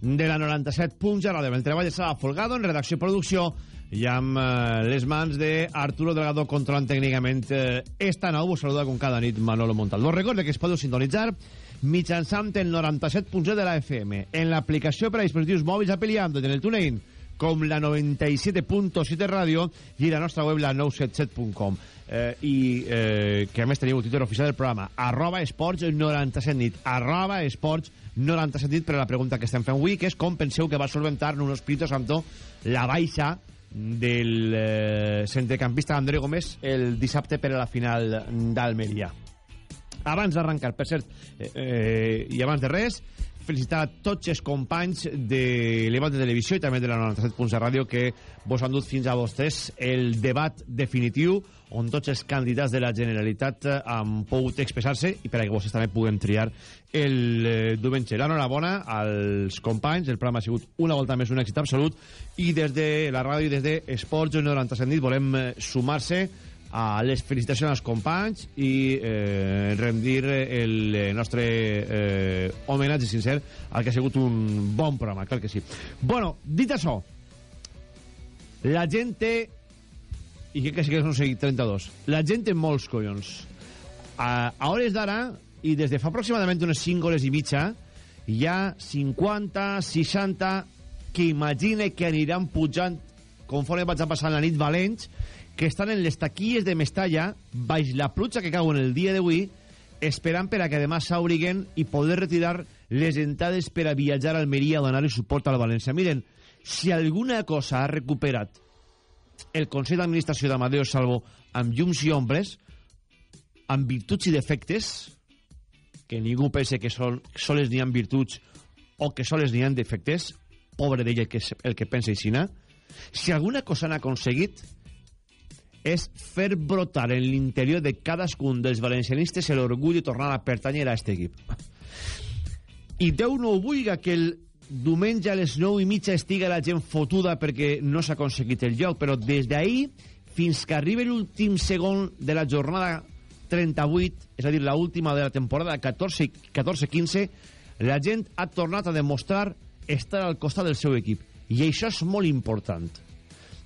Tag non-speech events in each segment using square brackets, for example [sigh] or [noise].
de la 97.0 Radio. El treball estava folgado en redacció i producció i amb eh, les mans de Arturo Delgado controlant tècnicament eh, esta nou. Us saluda com cada nit Manolo Montalvo. Recorde que es podeu sintonitzar mitjançant el 97.0 de la FM en l'aplicació per a dispositius mòbils Android en el TuneIn com la 97.7 ràdio i la nostra web la 977.com eh, i eh, que a més teniu el Twitter oficial del programa. Arroba esports 97 nit. Arroba esports 97 nit per a la pregunta que estem fent avui que és com penseu que va solventar un Espíritu Santo la baixa del eh, centrecampista André Gómez el dissabte per a la final d'Almeria. Abans d'arrencar, per cert eh, eh, i abans de res felicitar a tots els companys de l'Evat de Televisió i també de la 97.0 Ràdio que vos han dut fins a vostès el debat definitiu on tots els candidats de la Generalitat han pogut expressar-se i per a que vostès també puguem triar el eh, diumenge. L'enhorabona als companys, el programa ha sigut una volta més un èxit absolut i des de la ràdio i des de Esports 97 nit volem eh, sumar-se a les felicitacions als companys i eh, rendir el nostre eh, homenatge sincer al que ha sigut un bon programa, clar que sí. Bueno, dit això, la gent té, i crec que sí que són 32, la gent té molts collons. A, a hores d'ara, i des de fa aproximadament unes 5 hores i mitja, hi ha 50, 60 que imagine que aniran pujant conforme vaig a passar la nit valents que estan en les taquilles de Mestalla baix la pluja que cau en el dia d'avui esperant per a que demà s'auriguen i poder retirar les entrades per a viatjar a Almeria a donar-li suport al València. Miren, si alguna cosa ha recuperat el Consell d'Administració d'Amadeo Salvo amb llums i ombres, amb virtuts i defectes, que ningú pense que sol, soles n'hi ha virtuts o que soles n'hi ha defectes, pobre d'ell el que, el que pensa Isina, si alguna cosa han aconseguit és fer brotar en l'interior de cadascun dels valencianistes l'orgull de tornar a pertanyer a aquest equip. I Déu no vulga que el diumenge a les 9 i mitja estiga la gent fotuda perquè no s'ha aconseguit el lloc, però des d'ahir fins que arribi l'últim segon de la jornada 38, és a dir, la última de la temporada 14-15, la gent ha tornat a demostrar estar al costat del seu equip. I això és molt important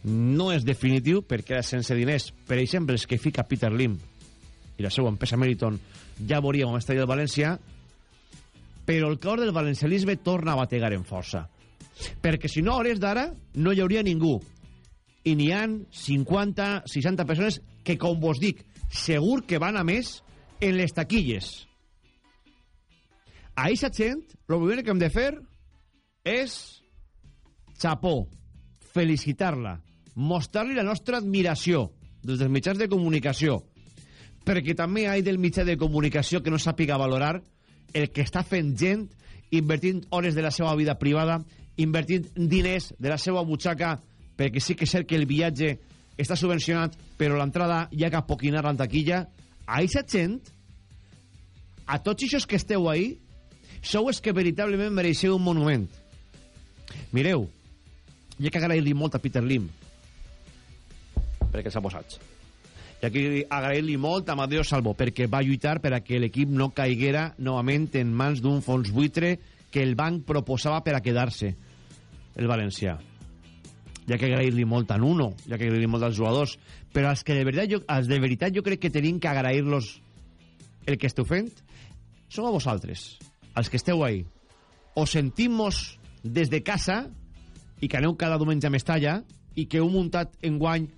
no és definitiu perquè sense diners, per exemple, els que fica Peter Lim i la seva empresa Meriton ja veuríem un estadi del València però el cor del valencialisme torna a bategar en força. Perquè si no a hores d'ara no hi hauria ningú. I n'hi han 50, 60 persones que com vos dic segur que van a més en les taquilles. A aquesta gent el primer que hem de fer és xapó felicitar-la mostrar-li la nostra admiració des dels mitjans de comunicació. Perquè també hi ha del mitjà de comunicació que no sàpiga valorar el que està fent gent invertint hores de la seva vida privada invertint diners de la seva butxaca perquè sí que és cert que el viatge està subvencionat però l'entrada hi ha que poquinar en taquilla. A aquesta gent a tots aquests que esteu ahí sou els que veritablement mereixeu un monument. Mireu hi ha que agrair-li molt a Peter Lim perquè s'ha posat. I aquí agrair-li molt a Amadeo Salvo, perquè va lluitar per a que l'equip no caiguera novament en mans d'un fons buitre que el banc proposava per a quedar-se, el València. Ja que agrair-li molt a Nuno, ja que agrair-li molt als jugadors, però als que de veritat jo, als de veritat jo crec que tenim que agrair-los el que esteu fent, som a vosaltres, els que esteu ahí. O sentim-nos des de casa i que aneu cada diumenge a Mestalla i que heu muntat en guany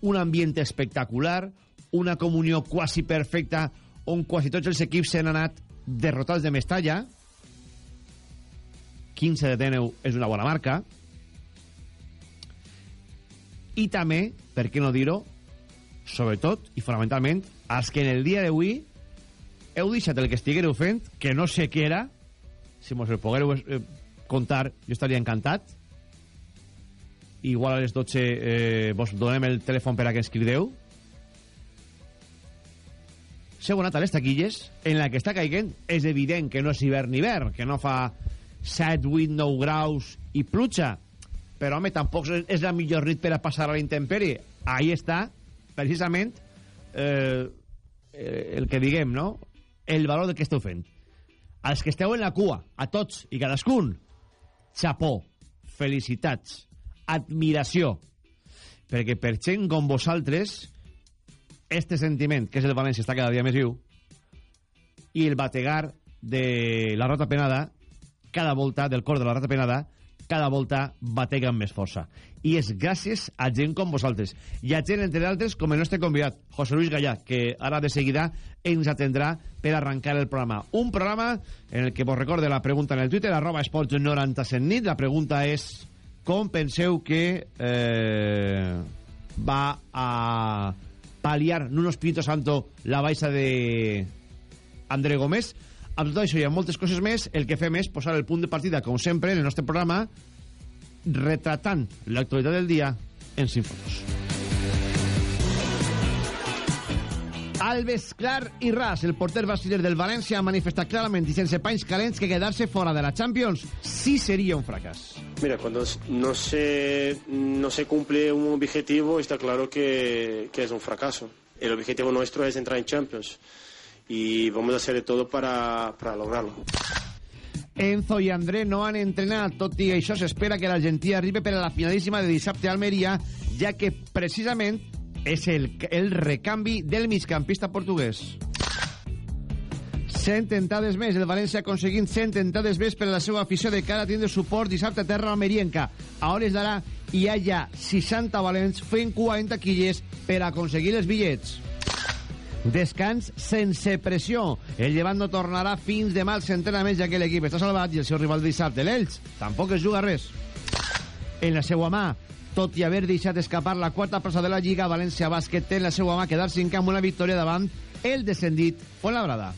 un ambient espectacular, una comunió quasi perfecta on quasi tots els equips s'han anat derrotats de Mestalla. 15 de Tèneu és una bona marca. I també, per què no dir-ho sobretot i fonamentalment els que en el dia d'avui heu deixat el que estiguereu fent que no sé què era si mos el poguereu eh, contar jo estaria encantat igual a les 12 eh, vos donem el telèfon per a que ens crideu s'heu a les taquilles en la que està caiguent és evident que no és hivern ni hivern que no fa 7, 8, 9 graus i pluja. Però home tampoc és la millor nit per a passar a la intempèrie. Ahí està precisament eh, el que diguem no? el valor del que esteu fent. Als que esteu en la cua a tots i cadascun xapó, felicitats, admiració, perquè per gent com vosaltres, este sentiment, que és el València, està cada dia més viu, i el bategar de la rata penada, cada volta, del cor de la rata penada, cada volta batega amb més força. I és gràcies a gent com vosaltres. I a gent, entre d'altres, com el nostre convidat, José Luis Gallà, que ara de seguida ens atendrà per arrencar el programa. Un programa en el que vos recorde la pregunta en el Twitter, arroba esports 97 nit. La pregunta és com penseu que eh, va a paliar Nuno Espíritu Santo la baixa de André Gómez? Amb tot això i amb moltes coses més, el que fem és posar el punt de partida, com sempre, en el nostre programa, retratant l'actualitat del dia en 5 fotos. Alves, Clar i Ras, el porter brasiler del València, ha manifestat clarament i sense panys calents que quedar-se fora de la Champions sí seria un fracàs. Mira, cuando no se, no se cumple un objetivo, está claro que, que es un fracaso. El objetivo nuestro es entrar en Champions y vamos a hacer de todo para, para lograrlo. Enzo i André no han entrenat, tot i això s'espera que l'Argentí arribi per a la finalíssima de dissabte a Almeria, ja que precisament és el, el recanvi del migcampista portuguès. 100 tentades més, el València aconseguint 100 tentades més per a la seva afició de cara tindre suport dissabte a terra almerienca. A hores d'ara hi ha ja 60 valents fent 40 quilles per aconseguir els bitllets. Descans sense pressió. El Llevant no tornarà fins demà als entrenaments, ja que l'equip està salvat i el seu rival dissabte, l'Elx, tampoc es juga res. En la seva mà, tot i haver deixat escapar la quarta plaça de la Lliga, València Bàsquet té en la seva mà quedar-se en camp una victòria davant el descendit Fuenlabrada.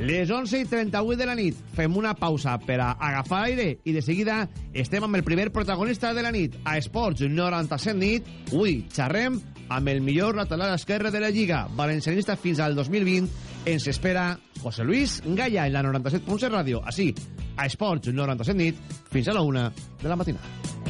Les 11 i 38 de la nit fem una pausa per a agafar aire i de seguida estem amb el primer protagonista de la nit a Esports 97 nit. Avui xerrem amb el millor lateral esquerre de la Lliga, valencianista fins al 2020. Ens espera José Luis Gaya en la 97.7 ràdio, així, a Esports 97 nit, fins a la 1 de la matinada.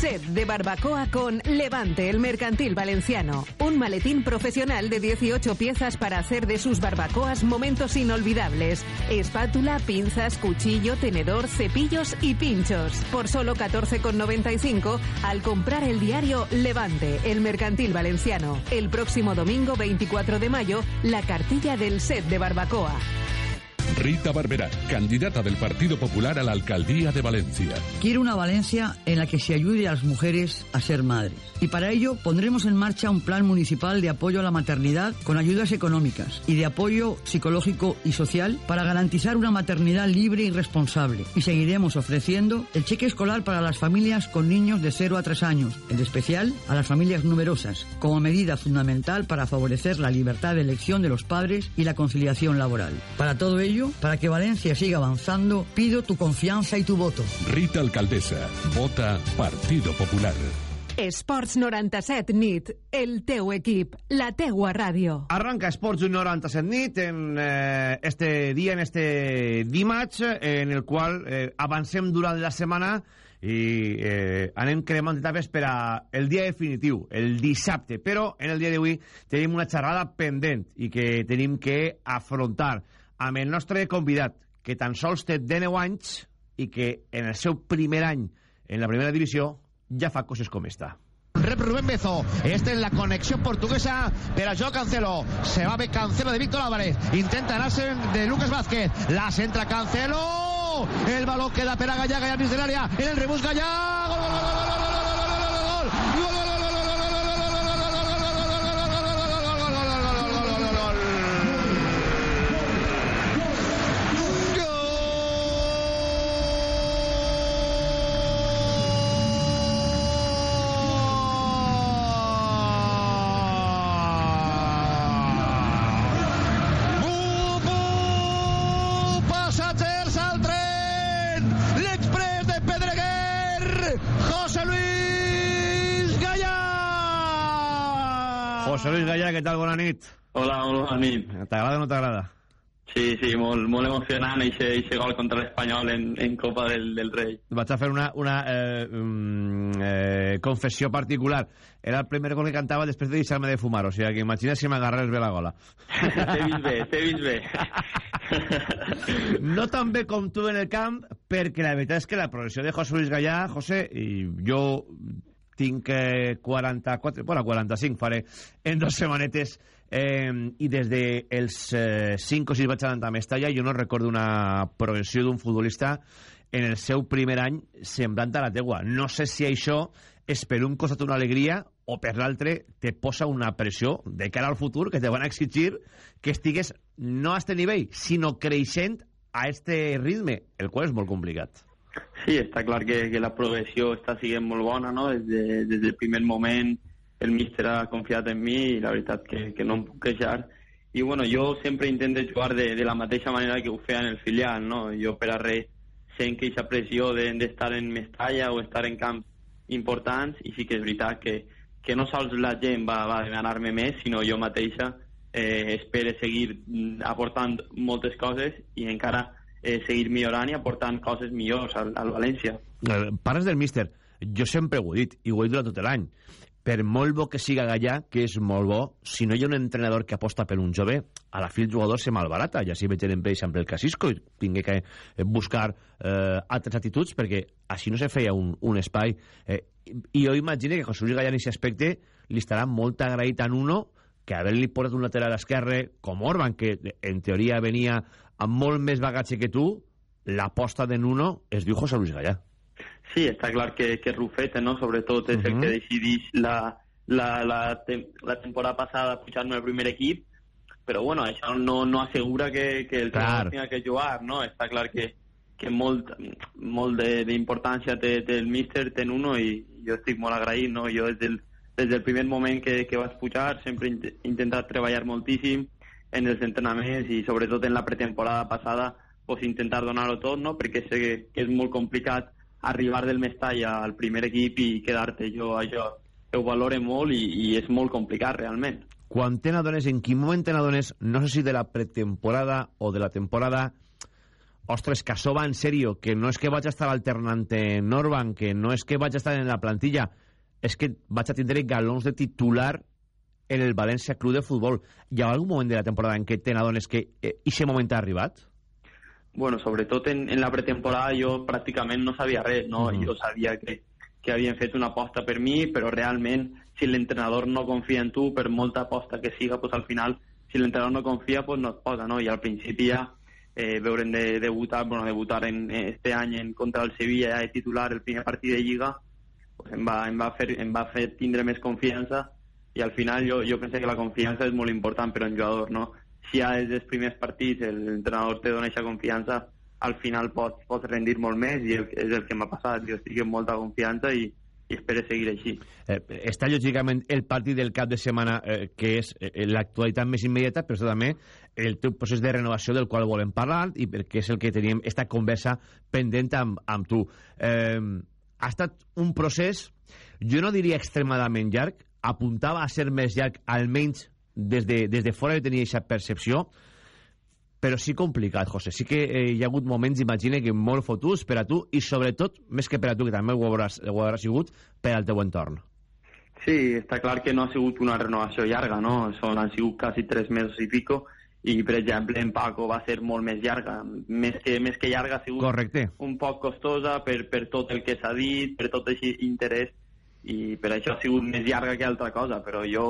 Set de barbacoa con Levante, el mercantil valenciano. Un maletín profesional de 18 piezas para hacer de sus barbacoas momentos inolvidables. Espátula, pinzas, cuchillo, tenedor, cepillos y pinchos. Por solo 14,95 al comprar el diario Levante, el mercantil valenciano. El próximo domingo 24 de mayo, la cartilla del set de barbacoa. Rita Barberá, candidata del Partido Popular a la alcaldía de Valencia. Quiero una Valencia en la que se ayude a las mujeres a ser madres. Y para ello pondremos en marcha un plan municipal de apoyo a la maternidad con ayudas económicas y de apoyo psicológico y social para garantizar una maternidad libre y responsable. Y seguiremos ofreciendo el cheque escolar para las familias con niños de 0 a 3 años, en especial a las familias numerosas, como medida fundamental para favorecer la libertad de elección de los padres y la conciliación laboral. Para todo ello, para que Valencia siga avanzando, pido tu confianza y tu voto. Rita Alcaldesa, vota Partido Popular. Esports 97 nit, el teu equip, la teua ràdio. Arranca Esports 97 nit en eh, este dia, en este dimarts, en el qual eh, avancem durant la setmana i eh, anem cremant etapes per a el dia definitiu, el dissabte. Però en el dia d'avui tenim una xerrada pendent i que tenim que afrontar amb el nostre convidat, que tan sols té 19 anys i que en el seu primer any en la primera divisió ja fa coses com esta. Rep Rubén Bezo. Esta es la conexión portuguesa, pero yo Cancelo. Se va a ver Cancelo de Víctor Álvarez. Intenta ganarse de Lucas Vázquez. La centra Cancelo. El balón queda per a Gallà, Gallà dins de l'àrea. En el. Gol, gol, gol, gol, gol, gol, gol, José Luis Gallà, què tal? Bona nit. Hola, molt bona nit. T'agrada o no t'agrada? Sí, sí, molt, molt emocionant eixe gol contra l'Espanyol en, en Copa del, del Rei. Vaig a fer una, una eh, mm, eh, confessió particular. Era el primer gol que cantava després de deixar-me de fumar, o sigui que imagina si m'agarrés bé la gola. [laughs] T'he vist bé, t'he vist bé. no tan bé com tu en el camp, perquè la veritat és que la progressió de José Luis Gallà, José, i jo tinc eh, 44, bueno, 45 faré en dos setmanetes eh, i des dels de eh, 5 o 6 vaig anar a Mestalla jo no recordo una progressió d'un futbolista en el seu primer any semblant a la teua. No sé si això és per un costat una alegria o per l'altre te posa una pressió de cara al futur que te van a exigir que estigues no a este nivell, sinó creixent a este ritme, el qual és molt complicat. Sí, està clar que, que la progressió està sent molt bona, no? Des, de, des del primer moment el míster ha confiat en mi i la veritat que, que no em puc queixar. I bueno, jo sempre intento jugar de, de la mateixa manera que ho feia en el filial, no? Jo per a res sent que aquesta pressió d'estar de, en Mestalla o estar en camps importants i sí que és veritat que, que no sols la gent va, va demanar-me més, sinó jo mateixa eh, espero seguir aportant moltes coses i encara eh, seguir millorant i aportant coses millors al, al València. Eh, parles del míster. Jo sempre ho he dit, i ho he dit tot l'any. Per molt bo que siga Gallà, que és molt bo, si no hi ha un entrenador que aposta per un jove, a la fi el jugador se malbarata. Ja si veig per exemple, el Casisco i tingué que buscar eh, altres actituds perquè així no se feia un, un espai. Eh, I jo imagino que José Luis Gallà en aquest aspecte li estarà molt agraït en uno que haver-li portat un lateral esquerre com Orban, que en teoria venia amb molt més bagatge que tu, l'aposta de Nuno es diu José Luis Gallà. Sí, està clar que, que Rufete, no? sobretot, és uh -huh. el que decidís la, la, la, te la temporada passada pujar-me al primer equip, però bueno, això no, no assegura que, que el clar. tenga que jugar, no? Està clar que, que molt, molt d'importància té, té el míster, té Nuno, i jo estic molt agraït, no? Jo des del, des del primer moment que, que vaig pujar sempre he intentat treballar moltíssim, en els entrenaments i sobretot en la pretemporada passada pues, intentar donar-ho tot, no? perquè sé que, és molt complicat arribar del Mestalla al primer equip i quedar-te jo això ho valore molt i, i és molt complicat realment. Quan te n'adones, en quin moment te n'adones, no sé si de la pretemporada o de la temporada, ostres, que això va en sèrio, que no és que vaig estar alternant en Orban, que no és que vaig estar en la plantilla, és que vaig a tindre galons de titular en el València Club de Futbol. Hi ha algun moment de la temporada en què te n'adones que aquest eh, moment ha arribat? Bueno, sobretot en, en la pretemporada jo pràcticament no sabia res, no? Mm. Jo sabia que, que havien fet una aposta per mi, però realment si l'entrenador no confia en tu, per molta aposta que siga, pues al final, si l'entrenador no confia, pues no et posa, no? I al principi ja eh, veurem de debutar, bueno, debutar en, este any en contra el Sevilla ja de titular el primer partit de Lliga, pues em, va, em, va fer, em va fer tindre més confiança i al final jo, jo penso que la confiança és molt important per a un jugador, no? Si ja des dels primers partits l'entrenador te dona aquesta confiança, al final pots, pots rendir molt més i és el que m'ha passat. Jo estic amb molta confiança i, i espero seguir així. Eh, està lògicament el partit del cap de setmana eh, que és eh, l'actualitat més immediata, però també el teu procés de renovació del qual volem parlar i perquè és el que teníem esta conversa pendent amb, amb tu. Eh, ha estat un procés, jo no diria extremadament llarg, apuntava a ser més llarg, almenys des de, des de fora de tenir aquesta percepció, però sí complicat, José. Sí que eh, hi ha hagut moments, imagine, que molt fotuts per a tu i sobretot, més que per a tu, que també ho hauràs, ho hauràs sigut, per al teu entorn. Sí, està clar que no ha sigut una renovació llarga, no? Són, han sigut quasi tres mesos i pico i, per exemple, en Paco va ser molt més llarga. Més que, més que llarga ha sigut Correcte. un poc costosa per, per tot el que s'ha dit, per tot aquest interès i per això ha sigut més llarga que altra cosa, però jo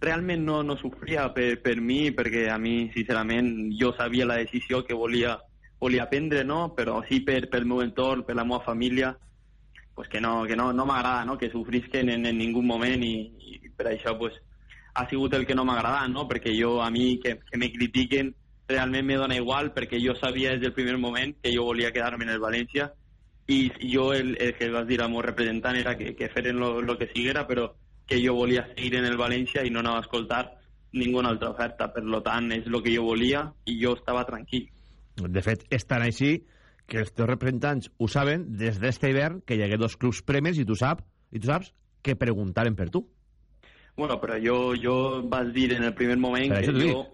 realment no, no sofria per, per mi, perquè a mi, sincerament, jo sabia la decisió que volia, volia prendre, no? però sí per, pel meu entorn, per la meva família, pues que no, que no, no m'agrada no? que sofrisquen en, en ningú moment i, i per això pues, ha sigut el que no m'agrada, no? perquè jo a mi que, que me critiquen realment me dona igual perquè jo sabia des del primer moment que jo volia quedar-me en el València i jo el, el que vas dir al meu representant era que, que feren el que siguera, però que jo volia seguir en el València i no anava a escoltar ninguna altra oferta. Per lo tant, és el que jo volia i jo estava tranquil. De fet, és tan així que els teus representants ho saben des d'este hivern que hi hagué dos clubs premis i tu saps, i tu saps que preguntaren per tu. Bueno, però jo, jo vas dir en el primer moment Per que jo...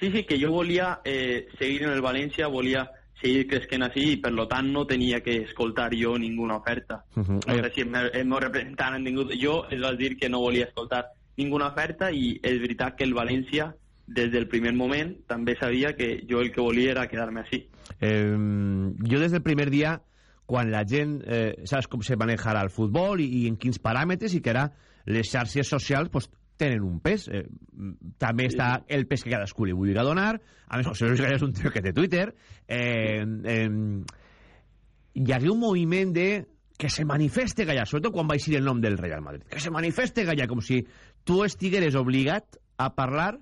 Sí, sí, que jo volia eh, seguir en el València, volia seguir cresquent així i per lo tant no tenia que escoltar jo ninguna oferta. Mhm. No Eh. sé si el meu, el meu representant han tingut... Jo es va dir que no volia escoltar ninguna oferta i és veritat que el València des del primer moment també sabia que jo el que volia era quedar-me així. Eh, jo des del primer dia, quan la gent eh, saps com se manejarà el futbol i, i en quins paràmetres i que ara les xarxes socials pues, tenen un pes. Eh, també està el pes que cadascú li vulgui donar. A més, José Luis Gallà és un tio que té Twitter. Eh, eh, hi hagué un moviment de que se manifeste Gallà, sobretot quan va eixir el nom del Real Madrid. Que se manifeste Gallà, com si tu estigueres obligat a parlar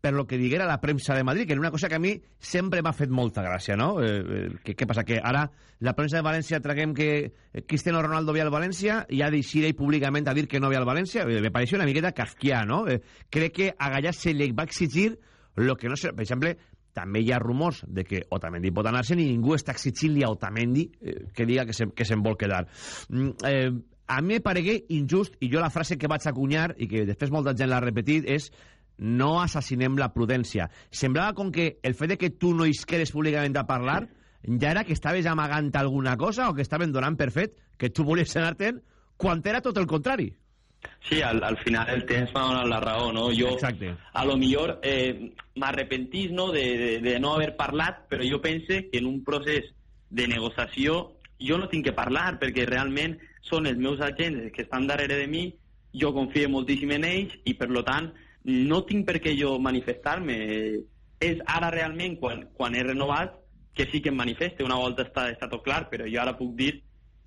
per lo que diguera la premsa de Madrid, que era una cosa que a mi sempre m'ha fet molta gràcia, no? Eh, eh, què passa? Que ara la premsa de València traguem que Cristiano Ronaldo ve al València i ha d'eixir ell públicament a dir que no ve al València. Eh, me pareix una miqueta kafkià, no? Eh, crec que a Gallà se li va exigir lo que no sé... Per exemple, també hi ha rumors de que Otamendi pot anar-se i ningú està exigint-li a Otamendi eh, que diga que se'n que se vol quedar. Mm, eh, a mi me paregué injust, i jo la frase que vaig acunyar, i que després molta gent l'ha repetit, és no assassinem la prudència. Semblava com que el fet de que tu no isqueres públicament a parlar ja era que estaves amagant alguna cosa o que estaven donant per fet que tu volies anar-te'n quan era tot el contrari. Sí, al, al final el temps m'ha donat la raó, no? Jo, Exacte. a lo millor, eh, m'arrepentís no, de, de, de no haver parlat, però jo pense que en un procés de negociació jo no tinc que parlar, perquè realment són els meus agents que estan darrere de mi, jo confio moltíssim en ells i, per lo tant, no tinc per què jo manifestar-me. És ara realment, quan, quan he renovat, que sí que em manifeste. Una volta està, està tot clar, però jo ara puc dir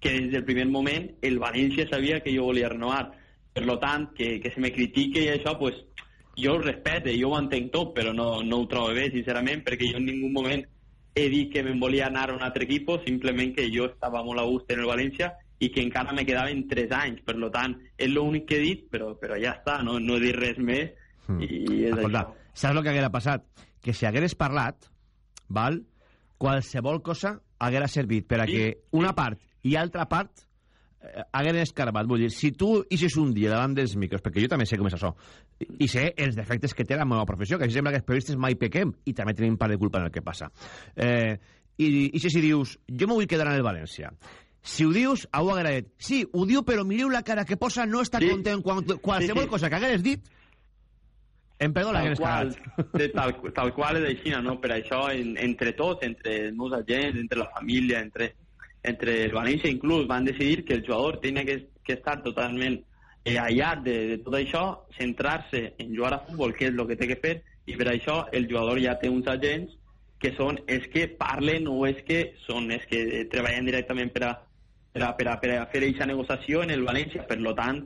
que des del primer moment el València sabia que jo volia renovar. Per lo tant, que, que se me critique i això, pues, jo ho respecte, jo ho entenc tot, però no, no ho trobo bé, sincerament, perquè jo en ningú moment he dit que me'n volia anar a un altre equip, simplement que jo estava molt a gust en el València i que encara me quedaven 3 anys, per tant, és l'únic que he dit, però, però ja està, no, no he dit res més, Mm. i és Escolta, això. saps el que haguera passat? Que si hagueres parlat, val, qualsevol cosa haguera servit per a Sí, que una part i altra part eh, hagueren escarbat. Vull dir, si tu ixes un dia davant dels micros, perquè jo també sé com és això, i, i sé els defectes que té la meva professió, que sembla que els periodistes mai pequem, i també tenim part de culpa en el que passa. Eh, I ixes i dius, jo me vull quedar en el València. Si ho dius, ho haguera dit. Sí, ho diu, però mireu la cara que posa, no està Sí. content. Quan, qualsevol Sí, sí. cosa que hagueres dit, em perdó tal l'hagueres qual, de, tal, tal qual és així, no? Per això, en, entre tots, entre els meus agents, entre la família, entre, entre el València inclús, van decidir que el jugador tenia que, que estar totalment eh, aïllat de, de tot això, centrar-se en jugar a futbol, que és el que té que fer, i per això el jugador ja té uns agents que són els que parlen o és que són els que treballen directament per a, per a, per a, per a fer aquesta negociació en el València. Per lo tant,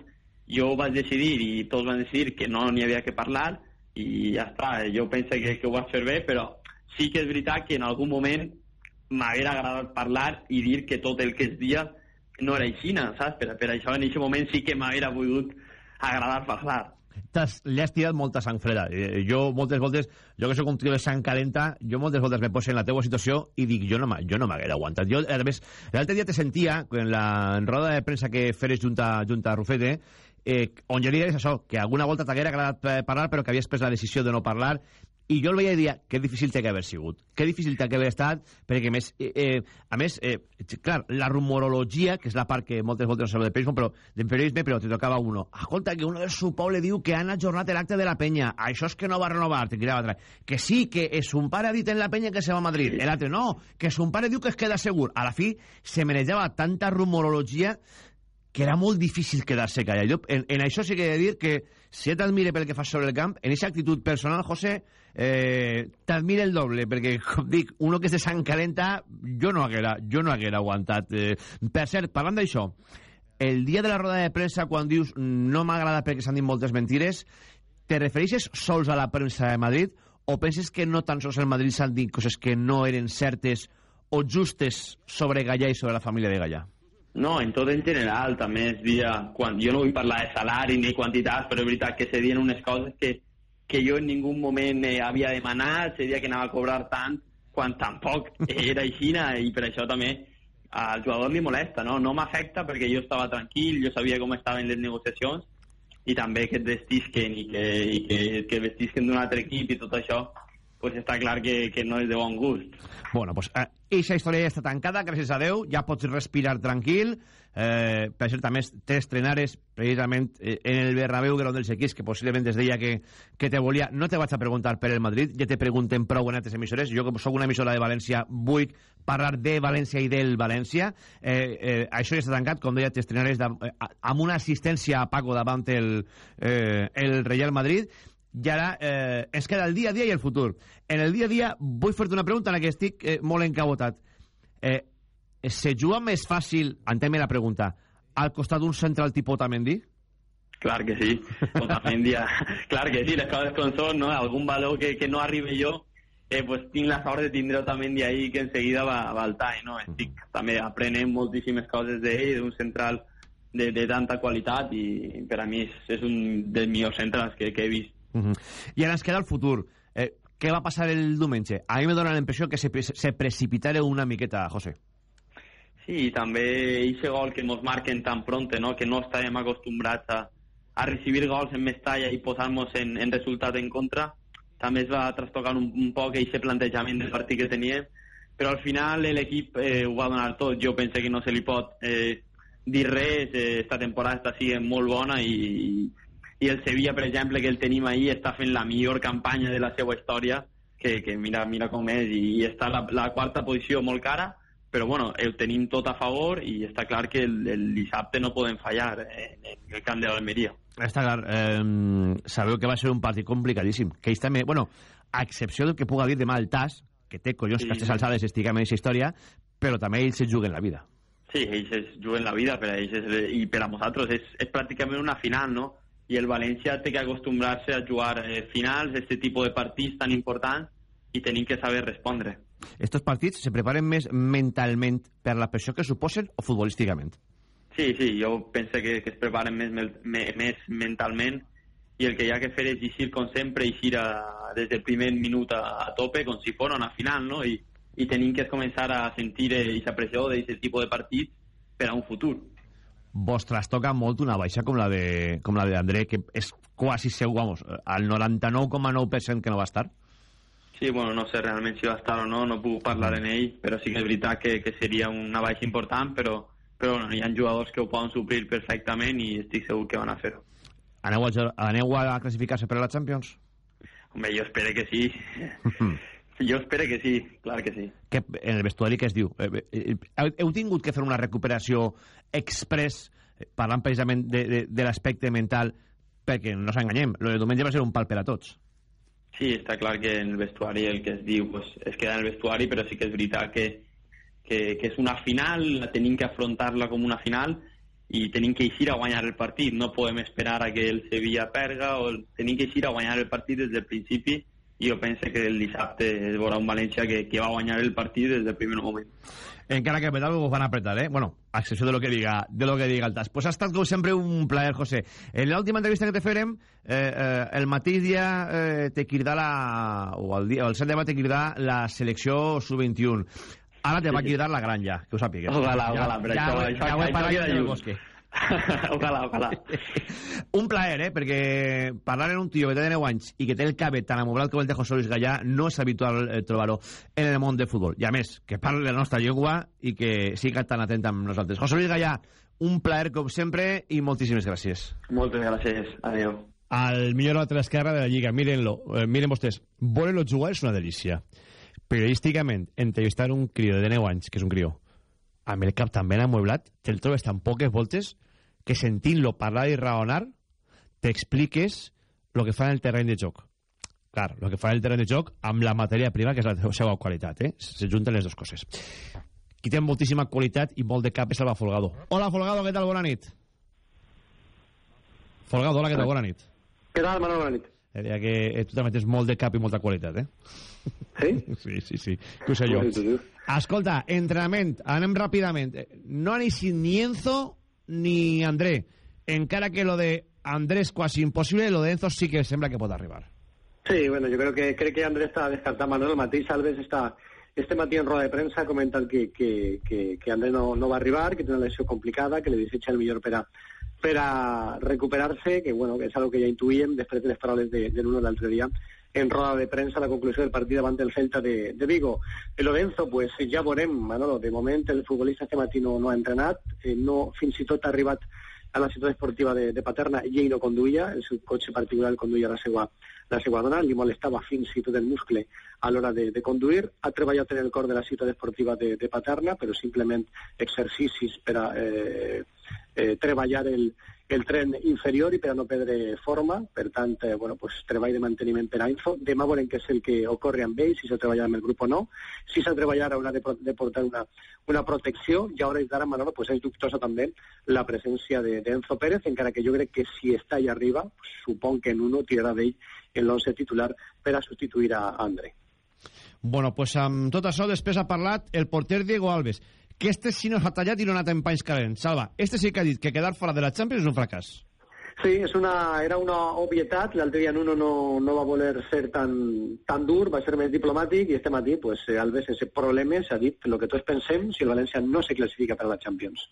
jo vaig decidir i tots van decidir que no n'hi havia que parlar i ja està, jo penso que, que ho vaig fer bé, però sí que és veritat que en algun moment m'haguera agradat parlar i dir que tot el que es dia no era així, saps? Per, per això en aquest moment sí que m'haguera volgut agradar parlar. T'has, li has tirat molta sang freda. Eh, Jo moltes voltes, jo que soc un tio de sang calenta, jo moltes voltes me poso en la teua situació i dic, jo no, jo no m'haguera aguantat. Jo, a més, l'altre dia te sentia, en la en roda de premsa que feres junta, junta a Rufete, eh, on jo li deies això, que alguna volta t'haguera agradat eh, parlar, però que havies pres la decisió de no parlar, i jo el veia i dia, que difícil té que haver sigut. Que difícil té que haver estat, perquè a més, eh, eh, a més eh, clar, la rumorologia, que és la part que moltes voltes no sabeu de periodisme, però, de periodisme, però te tocava uno. Escolta, que uno del seu poble diu que han ajornat l'acte de la penya. Això és que no va renovar, te cridava atrás. Que sí, que eh, son pare ha dit en la penya que se va a Madrid. L'altre no, que son pare diu que es queda segur. A la fi, se manejava tanta rumorologia que era molt difícil quedar-se callat. Jo, en, en això sí que he de dir que si t'admire pel que fas sobre el camp, en aquesta actitud personal, José, eh, t'admire el doble, perquè, com dic, uno que és de sang calenta, jo no haguera, jo no haguera aguantat. Eh, per cert, parlant d'això, el dia de la roda de premsa, quan dius no m'agrada perquè s'han dit moltes mentires, te refereixes sols a la premsa de Madrid o penses que no tan sols el Madrid s'han dit coses que no eren certes o justes sobre Gallà i sobre la família de Gallà? No, en tot en general, també es dia, quan, jo no vull parlar de salari ni quantitats, però és veritat que se dien unes coses que, que jo en ningú moment eh, havia demanat, se dia que anava a cobrar tant, quan tampoc [laughs] era així, i per això també al jugador li molesta, no? No m'afecta perquè jo estava tranquil, jo sabia com estaven les negociacions, i també que et vestisquen i que, i que, que vestisquen d'un altre equip i tot això, pues està clar que, que no és de bon gust. Bueno, pues eh, eixa història ja està tancada, gràcies a Déu, ja pots respirar tranquil. Eh, per cert, també t'estrenares precisament eh, en el Bernabéu de dels equips, que possiblement es deia que, que te volia. No te vaig a preguntar per el Madrid, ja te pregunten prou en altres emissores. Jo, que sóc una emissora de València, vull parlar de València i del València. Eh, eh, això ja està tancat, com deia, t'estrenaràs eh, amb una assistència a Paco davant el, eh, el Real Madrid i ara eh, ens queda el dia a dia i el futur. En el dia a dia vull fer-te una pregunta en la que estic eh, molt encabotat. Eh, se juga més fàcil, entén la pregunta, al costat d'un central tipus Otamendi? Clar que sí, Otamendi, clar que sí, les coses com són, no? Algun valor que, que no arribi jo, eh, pues tinc la sort de tindre Otamendi ahí que enseguida va, va al tall, no? Estic també aprenent moltíssimes coses d'ell, d'un central de, de tanta qualitat i per a mi és, és un dels millors centrals que, que he vist Uh -huh. I ara ens queda el futur. Eh, què va passar el diumenge? A mi me dóna la impressió que se, se precipitara una miqueta, José. Sí, també aquest gol que ens marquen tan pronte, no? que no estàvem acostumbrats a, a recibir gols en Mestalla i posar-nos en, en resultat en contra, també es va trastocar un, un poc aquest plantejament del partit que teníem, però al final l'equip eh, ho va donar tot. Jo penso que no se li pot eh, dir res, eh, esta temporada està sent molt bona i, i el Sevilla, per exemple, que el tenim ahir, està fent la millor campanya de la seva història, que, que mira, mira com és, i, i està la, la quarta posició molt cara, però bueno, el tenim tot a favor i està clar que el, el dissabte no podem fallar en, en el camp de l'Almeria. Està clar, eh, sabeu que va ser un partit complicadíssim, que ells també, bueno, a excepció del que puga dir demà el TAS, que té collons sí. que aquestes alçades estiguem en aquesta història, però també ells es juguen la vida. Sí, ells es juguen la vida, per a ells és, i per a nosaltres és, és pràcticament una final, no? I el València té que acostumbrar-se a jugar eh, finals, aquest tipus de partits tan importants, i tenim que saber respondre. Estos partits se preparen més mentalment per la pressió que suposen o futbolísticament? Sí, sí, jo penso que, que es preparen més, més, més mentalment i el que hi ha que fer és eixir com sempre, eixir a, des del primer minut a, a tope, com si fos una final, no? I, i tenim que començar a sentir aquesta pressió d'aquest tipus de partits per a un futur vos trastoca molt una baixa com la de com la de André, que és quasi segur, vamos, al 99,9% que no va estar. Sí, bueno, no sé realment si va estar o no, no puc parlar en ell, però sí que és veritat que, que seria una baixa important, però, però bueno, hi ha jugadors que ho poden suplir perfectament i estic segur que van a fer-ho. Aneu a, aneu a classificar-se per a la Champions? Home, jo espero que sí. [laughs] Jo espero que sí, clar que sí. Que en el vestuari què es diu? Eh, eh, eh, heu tingut que fer una recuperació express, parlant precisament de, de, de l'aspecte mental, perquè no s'enganyem, el de diumenge va ser un pal per a tots. Sí, està clar que en el vestuari el que es diu pues, es queda en el vestuari, però sí que és veritat que, que, que és una final, tenim que afrontar-la com una final i tenim que eixir a guanyar el partit. No podem esperar a que el Sevilla perga o tenim que eixir a guanyar el partit des del principi i jo penso que el dissabte es veurà un València que, que va guanyar el partit des del primer moment. Encara que apretar ho van apretar, eh? Bueno, a excepció de lo que diga, de lo que diga el TAS. Pues ha estat, com sempre, un plaer, José. En l'última entrevista que te farem, eh, eh, el mateix dia eh, te cridà la... o el, dia, el cert de te cridà la selecció sub-21. Ara te va cridar la granja, que ho sàpigues. Ojalà, ojalà, però ja, això, ja, això, ja ho he parat en el bosque. [laughs] ojalà, ojalà. un plaer, eh? Perquè parlar en un tio que té 9 anys i que té el cabet tan amoblat com el de José Luis Gallà no és habitual eh, trobar-ho en el món de futbol. I a més, que parli la nostra llengua i que siga tan atent amb nosaltres. José Luis Gallà, un plaer com sempre i moltíssimes gràcies. Moltes gràcies. Adéu. Al millor lateral esquerra de la Lliga. Mírenlo, eh, miren vostès. Volen-lo jugar és una delícia. Periodísticament, entrevistar un crió de 9 anys, que és un crió, amb el cap tan ben amueblat, te'l trobes tan poques voltes que sentint-lo parlar i raonar t'expliques el que fa en el terreny de joc. Clar, el que fa en el terreny de joc amb la matèria prima, que és la seva qualitat, eh? Se junten les dues coses. Qui té moltíssima qualitat i molt de cap és Alba Folgado. Hola, Folgado, què tal? Bona nit. Folgado, hola, què tal? Bona nit. Què tal, Manol? Bona nit. Diria que eh, tu també tens molt de cap i molta qualitat, eh? [laughs] Sí? Sí, sí, sí. Que ho sé jo. Escolta, entrenament, anem ràpidament. No ha ni ni Enzo ni André. Encara que lo de Andrés quasi imposible, lo de Enzo sí que sembla que pot arribar. Sí, bueno, yo creo que creo que Andrés está descartado. Manuel Matís Alves está este matí en roda de premsa comentan que, que, que, que Andrés no, no va arribar, que té una lesió complicada, que li desecha el millor per a, per a recuperar-se, que, bueno, que és algo que ja intuïem després de les paraules de, de Nuno l'altre dia en roda de premsa a la conclusió del partit davant del Celta de, de Vigo. El Lorenzo, pues ja veurem, Manolo, de moment el futbolista este matí no, no ha entrenat, eh, no, fins i tot ha arribat a la ciutat esportiva de, de Paterna i ell no conduïa, el seu cotxe particular el conduïa la seva, la seva dona, li molestava fins i tot el muscle a l'hora de, de conduir, ha treballat en el cor de la ciutat esportiva de, de Paterna, però simplement exercicis per a eh, eh, treballar el, el tren inferior i per a no perdre forma, per tant, eh, bueno, pues, treball de manteniment per a Info. Demà veurem què és el que ocorre amb ell, si s'ha treballat amb el grup o no. Si s'ha treballat haurà de, de portar una, una protecció i a hores d'ara, Manolo, pues, és dubtosa també la presència d'Enzo de, Pérez, encara que jo crec que si està allà arriba, pues, supon que en uno tirarà d'ell en l'11 titular per a substituir a André. Bueno, pues amb tot això després ha parlat el porter Diego Alves que este sí no s'ha tallat i no ha anat en panys calents. Salva, este sí que ha dit que quedar fora de la Champions és un fracàs. Sí, és una, era una obvietat. L'altre dia Nuno no, no va voler ser tan, tan dur, va ser més diplomàtic i este matí, pues, Alves, sense problemes, ha dit el que tots pensem si el València no se clasifica per a la Champions.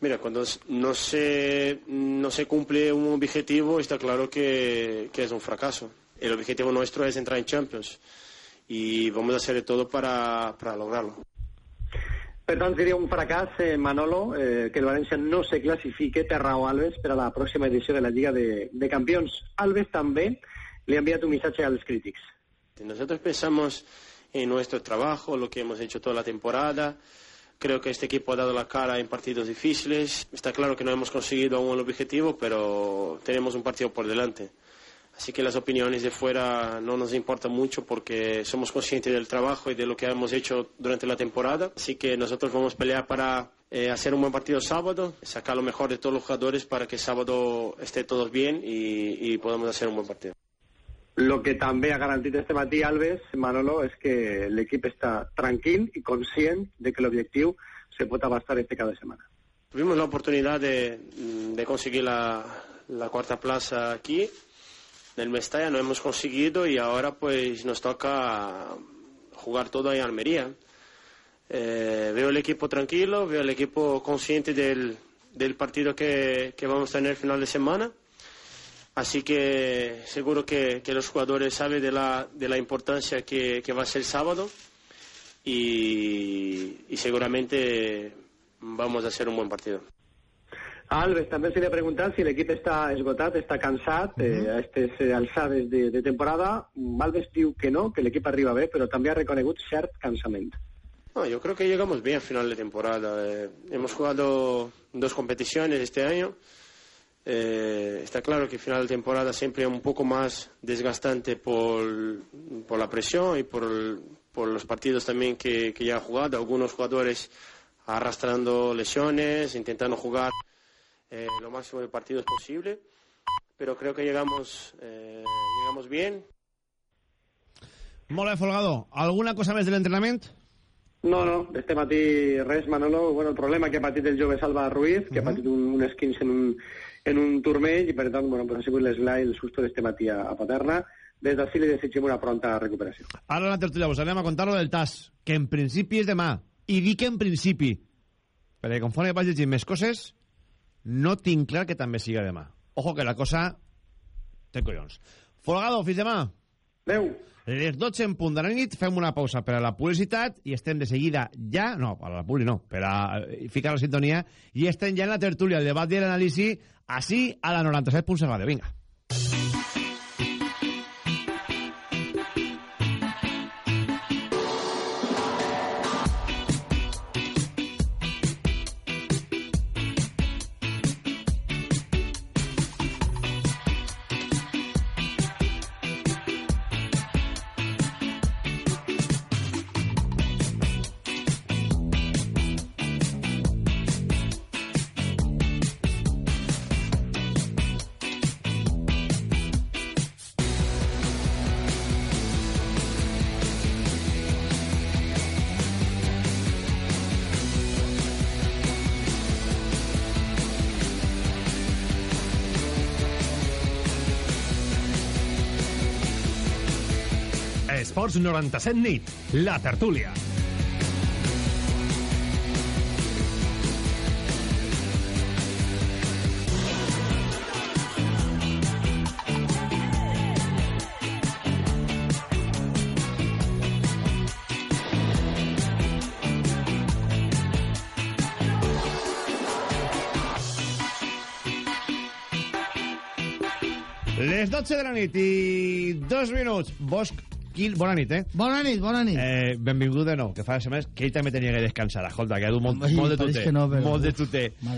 Mira, cuando no se, no se cumple un objetivo, está claro que, que es un fracaso. El objetivo nuestro es entrar en Champions y vamos a hacer de todo para, para lograrlo. Per tant, un fracàs, eh, Manolo, eh, que el València no se classifique per raó Alves per a la pròxima edició de la Lliga de, de. Alves també li ha enviat un missatge als crítics. Nosotros pensamos en nuestro trabajo, lo que hemos hecho toda la temporada. Creo que este equipo ha dado la cara en partidos difíciles. Está claro que no hemos conseguido aún el objetivo, pero tenemos un partido por delante. Así que las opiniones de fuera no nos importan mucho porque somos conscientes del trabajo y de lo que hemos hecho durante la temporada. Así que nosotros vamos a pelear para eh, hacer un buen partido sábado, sacar lo mejor de todos los jugadores para que sábado esté todos bien y, y podamos hacer un buen partido. Lo que també ha garantit este matí Alves, Manolo, és que l'equip està tranquil i conscient de que l'objectiu se pot abastar este cada setmana. Tuvimos la oportunidad de, de conseguir la, la cuarta plaza aquí del Mestalla no hemos conseguido y ahora pues nos toca jugar todo en Almería. Eh, veo el equipo tranquilo, veo el equipo consciente del, del partido que, que, vamos a tener final de semana. Así que seguro que, que los jugadores saben de la, de la importancia que, que va a ser el sábado y seguramente vamos a hacer un buen partido. A Alves també se li ha preguntat si l'equip està esgotat, està cansat uh -huh. eh, a aquestes eh, alçades de, de temporada. Alves diu que no, que l'equip arriba bé, però també ha reconegut cert cansament. No, yo creo que llegamos bien al final de temporada. Eh, hemos jugado dos competiciones este año. Eh, está claro que el final de temporada siempre es un poco más desgastante por, por la presión y por, el, por los partidos también que, que ya han jugado. Algunos jugadores arrastrando lesiones, intentando jugar eh, lo máximo de partidos posible, pero creo que llegamos, eh, llegamos bien. Molt bé, Folgado. Alguna cosa més de l'entrenament? No, no, este matí res, Manolo. Bueno, el problema que ha patit el jove Salva Ruiz, que uh -huh. ha patit un, un esquins en un, en un turmell, i per tant, bueno, pues ha sigut l'eslai, el susto d'este matí a, a Paterna. Des d'ací li desitgem una pronta recuperació. Ara la tertúlia vos anem a contar lo del TAS, que en principi és demà. I dic en principi, perquè conforme vaig llegint més coses, no tinc clar que també siga demà. Ojo que la cosa té collons. Folgado, fins demà. Adéu. Les 12 en punt de la nit fem una pausa per a la publicitat i estem de seguida ja, no, a la publi no, per a eh, ficar la sintonia i estem ja en la tertúlia, el debat i l'anàlisi així a la 97.7 ràdio. Vinga. 97 nit, La Tertúlia. Les 12 de la nit i dos minuts. Bosch Quil, bona nit, eh? Bona nit, bona nit. Eh, benvingut de nou, que fa setmanes que ell també tenia que descansar. Escolta, que ha dut molt, molt de que no, però- Molt de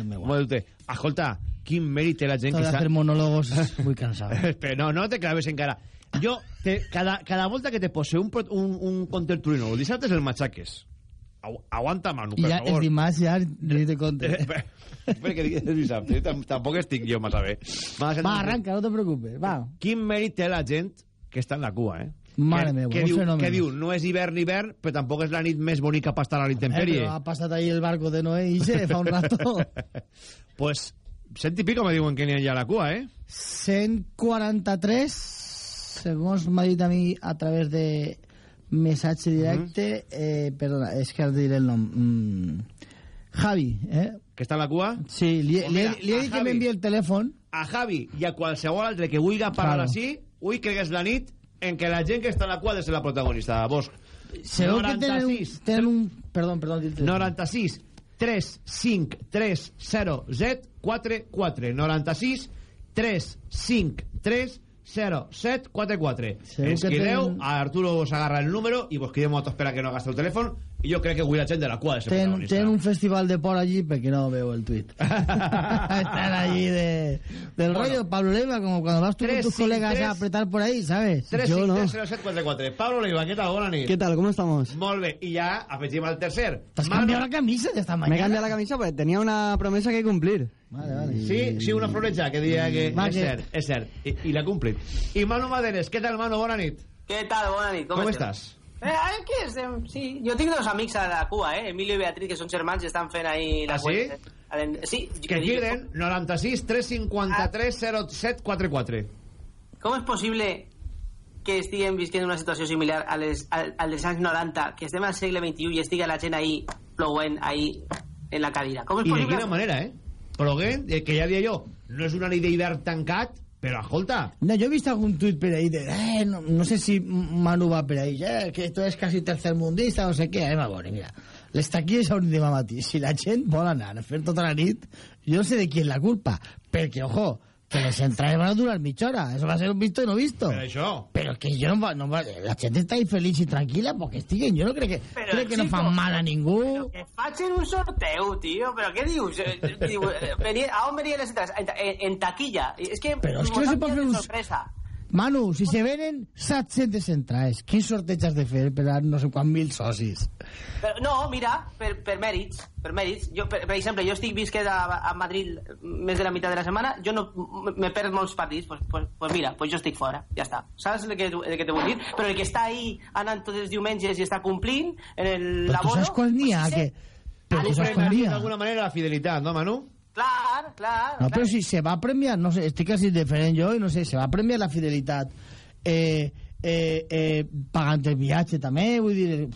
meva. Molt de tuter. Escolta, quin mèrit té la gent Esto que està... hacer monólogos [laughs] es muy cansado. Però no, no te claves encara. Jo, te, cada, cada volta que te pose un, un, un contertulino, el dissabte és el matxaques. Agu aguanta, Manu, per ja és favor. dimarts, ja ni te [laughs] compte. Espera que digues el dissabte. Tam- Tampoc estic jo massa bé. Va, arranca, no te preocupes, va. Quin mèrit té la gent que està en la cua, eh? Mare que, meva, que un diu, fenomen. que diu, no és hivern ni hivern, però tampoc és la nit més bonica per estar a Eh, l'intemperie. però ha passat ahí el barco de Noé i se fa un rato. [laughs] pues, cent i pico me diuen que n'hi ha ja a la cua, eh? 143, segons m'ha dit a mi a través de missatge directe, eh, perdona, és que ara diré el nom. Mm, Javi, eh? Que està en la cua? Sí, li, Pues li, mira, li he a dit que Javi. m'enviï el telèfon. A Javi i a qualsevol altre que vulgui parlar Claro. així, ui, que és la nit en què la gent que està en la de ser la protagonista, Bosch. Segur que tenen un, 96, tenen un... Perdó, perdó. dir-te. 96 3 5 3 0 7 4 4 96 3 5 3 0 7 4 4 Segur ens que crideu, tenen- a Arturo us agarra el número i vos cridem a tots per a que no gasteu el telèfon i jo crec que avui la gent de la cua ha de ser Ten, protagonista ten un festival de por allí porque no veo el tuit. [laughs] Están allí de, del rollo Pablo Leiva, como cuando vas tú con Tres, tus sí, colegas tres. a apretar por ahí, ¿sabes? 3 Yo 5 no. 3 0 7 4 4 Pablo Leiva, què tal? Bona nit ¿Qué tal? ¿Cómo estamos? Molt bé, i ja afegim el tercer ¿Te has Manu- cambiado la camisa de esta Me mañana? he cambiado la camisa porque tenía una promesa que cumplir. Vale, vale. Sí, sí, una floreja que diria que Va, és que- cert, és cert, i, i l'ha complit. I Manu Maderes, què tal, Manu? Bona nit. Què tal? Bona nit. Com, Com esteu? estàs? Eh, aquí estem, sí. Jo tinc dos amics a la cua, eh? Emilio i Beatriz, que són germans i estan fent ahí la Ah, sí? cuenta. Sí. Que criden 96 353 07 44. Com és possible que estiguem visquent una situació similar a les, al, al dels anys 90, que estem al segle XXI i estigui la gent ahí plouent ahí en la cadira? Com és I de possible? quina manera, eh? Ploguent, eh, que ja dia jo, no és una nit d'hivern tancat, però escolta, No, yo he visto algún tuit por ahí de, eh, no, no sé si Manu va por ahí, eh, que esto es casi tercermundista, no sé què. Eh, va, bueno, mira, les taquilles a un de matí. Si la gent vol anar a fer tota la nit, jo no sé de qui és la culpa, perquè, ojo, que les entrades van a durar mitja hora. Eso va a ser un visto y no visto. per això... Pero que yo no, va- no la gente está ahí feliz y tranquila porque estiguen. Yo no creo que, Pero, creo que no chico, fan mal a ningú. Que facin un sorteu, tio. Però què dius? Eh, a on venien les entrades? En, en, en taquilla. És que... Però és que no se pot fer un- Sorpresa. Manu, si se venen 700 entrades, quin sorteig has de fer per a no sé quants mil socis? Però, no, mira, per, per mèrits, per mèrits. Jo, per, per exemple, jo estic visquet a, a Madrid més de la meitat de la setmana, jo no me perdo molts partits, pues, pues, pues mira, pues jo estic fora, ja està. Saps el que, el que te vull dir? Però el que està ahí anant tots els diumenges i està complint en el Però tu laboro... saps quan n'hi ha? Que... Però tu saps quan n'hi ha? D'alguna manera la fidelitat, no, Manu? Clar, clar. No, però si se va premiar, no sé, estic quasi diferent jo, i no sé, se va premiar la fidelitat eh, eh, eh, pagant el viatge també, vull dir,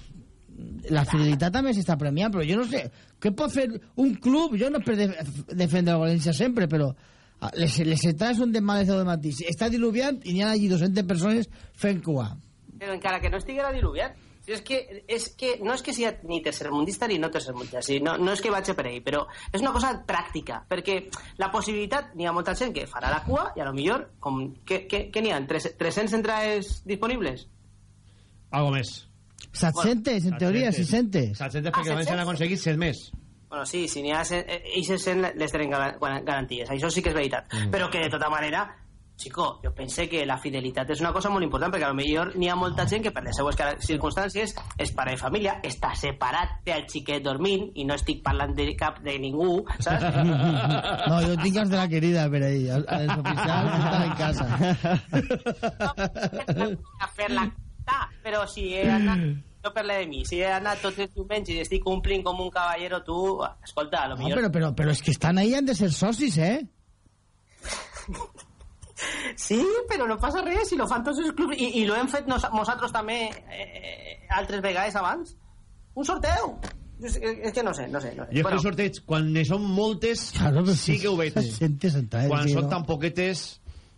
la fidelitat també s'està premiant, però jo no sé, què pot fer un club? Jo no per def defendre el València sempre, però ah, les, les entrades són de males de matí. Està diluviant i n'hi ha allí 200 persones fent cua. Però encara que no estiguera diluviat. És que, és que no és que sigui ni tercermundista ni no tercermundista, sí, no, no és que vaig per ell, però és una cosa pràctica, perquè la possibilitat, n'hi ha molta gent que farà la cua i a lo millor, com, què, què, què n'hi ha? Tres- 300 entrades disponibles? Algo més. 700, en teoria, 600. 700 Ah, perquè abans s'han 700. aconseguit 100 més. Bueno, sí, si n'hi ha... cent- eh, 100 les tenen gar- garanties, això sí que és veritat. Mm. Però que de tota manera, Chico, jo pense que la fidelitat és una cosa molt important perquè a lo millor n'hi ha molta gent que per les seues circumstàncies és pare de família, està separat, té el xiquet dormint i no estic parlant de cap de ningú, saps? No, jo tinc els de la querida per ahí, els oficials estan en casa. a fer-la cantar, però si he anat no parla de mi, si he anat tots els diumenges i estic complint com un caballero, tu, escolta, a lo No, millor... però, però, però és que estan ahí, han de ser socis, eh? Sí, però no passa res, si lo fan tots els clubs, i, i lo hem fet nos, nosaltres també eh, altres vegades abans. Un sorteu! És, és que no sé, no sé. No sé. Que el sorteig, quan ne són moltes, sí que ho veig. Quan són tan poquetes,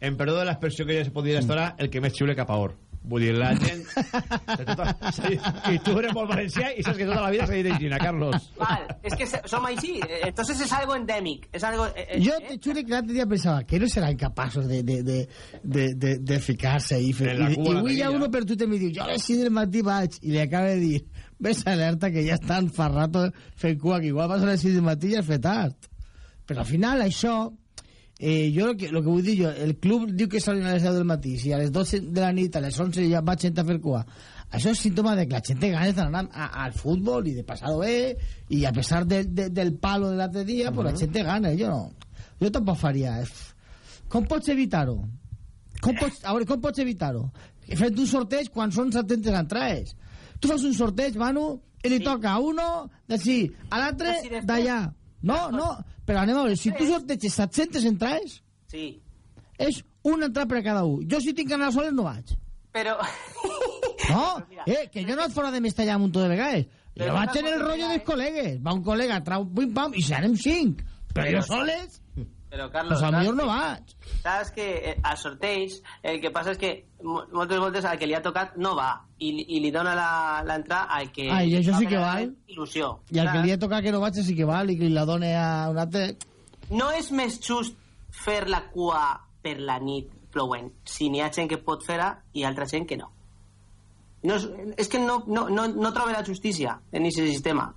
en perdó de l'expressió que ja se podria estar, el que més xiule cap a or. Vull dir, la gent... [laughs] tota- sí, I tu eres molt valencià i saps que tota la vida s'ha dit en Gina, Carlos. Val, es que som així. eh, Entonces es algo endémic. Es algo... eh, eh, Yo eh? te juro que el otro día pensaba que no serán capaces de, de, de, de, de, de ficarse Cuba y la avui hi ha uno per tu te me diu, jo a les 6 del matí vaig i li acaba de dir, ves alerta que ja estan fa rato fent cua, que igual vas a les 6 del matí i ja és fet tard. Però al final això, eh, jo lo que, lo que vull dir jo, el club diu que salen a les 10 del matí, si a les 12 de la nit, a les 11 ja va gent a fer cua, això és símptoma de que la gent té ganes d'anar al futbol i de passar-ho bé, i a pesar de, de, del palo de l'altre dia, pues la gent té ganes, jo no. Jo tampoc faria. eh. Com pots evitar-ho? Com pots, a veure, com pots evitar-ho? Fent un sorteig quan són 700 entrades. Tu fas un sorteig, Manu, i li toca a uno d'ací, a l'altre d'allà. No, no, però anem a veure, si tu sorteges 700 entrades, Sí. és una entrada per a cada un. Jo si tinc que anar soles no vaig. Però... No, [laughs] eh, que jo no et fora de m'estallar un munt de vegades. Però Jo vaig en el rotllo dels col·legues. Va un col·lega, trau pim pam, i serem cinc. Però jo soles, Però, Carlos, pues a millor no vaig. Saps que eh, a sorteig el que passa és que mo- moltes voltes al que li ha tocat no va i, i li dona la- l'entrada al que... Ah, i això sí que val. Il·lusió. I al que li ha tocat que no vaig, sí que val, i que la done a un altre... No és més just fer la cua per la nit plovent, si n'hi ha gent que pot fer-la i altra gent que no. no és, és que no, no, no, no trobo la justícia en aquest sistema.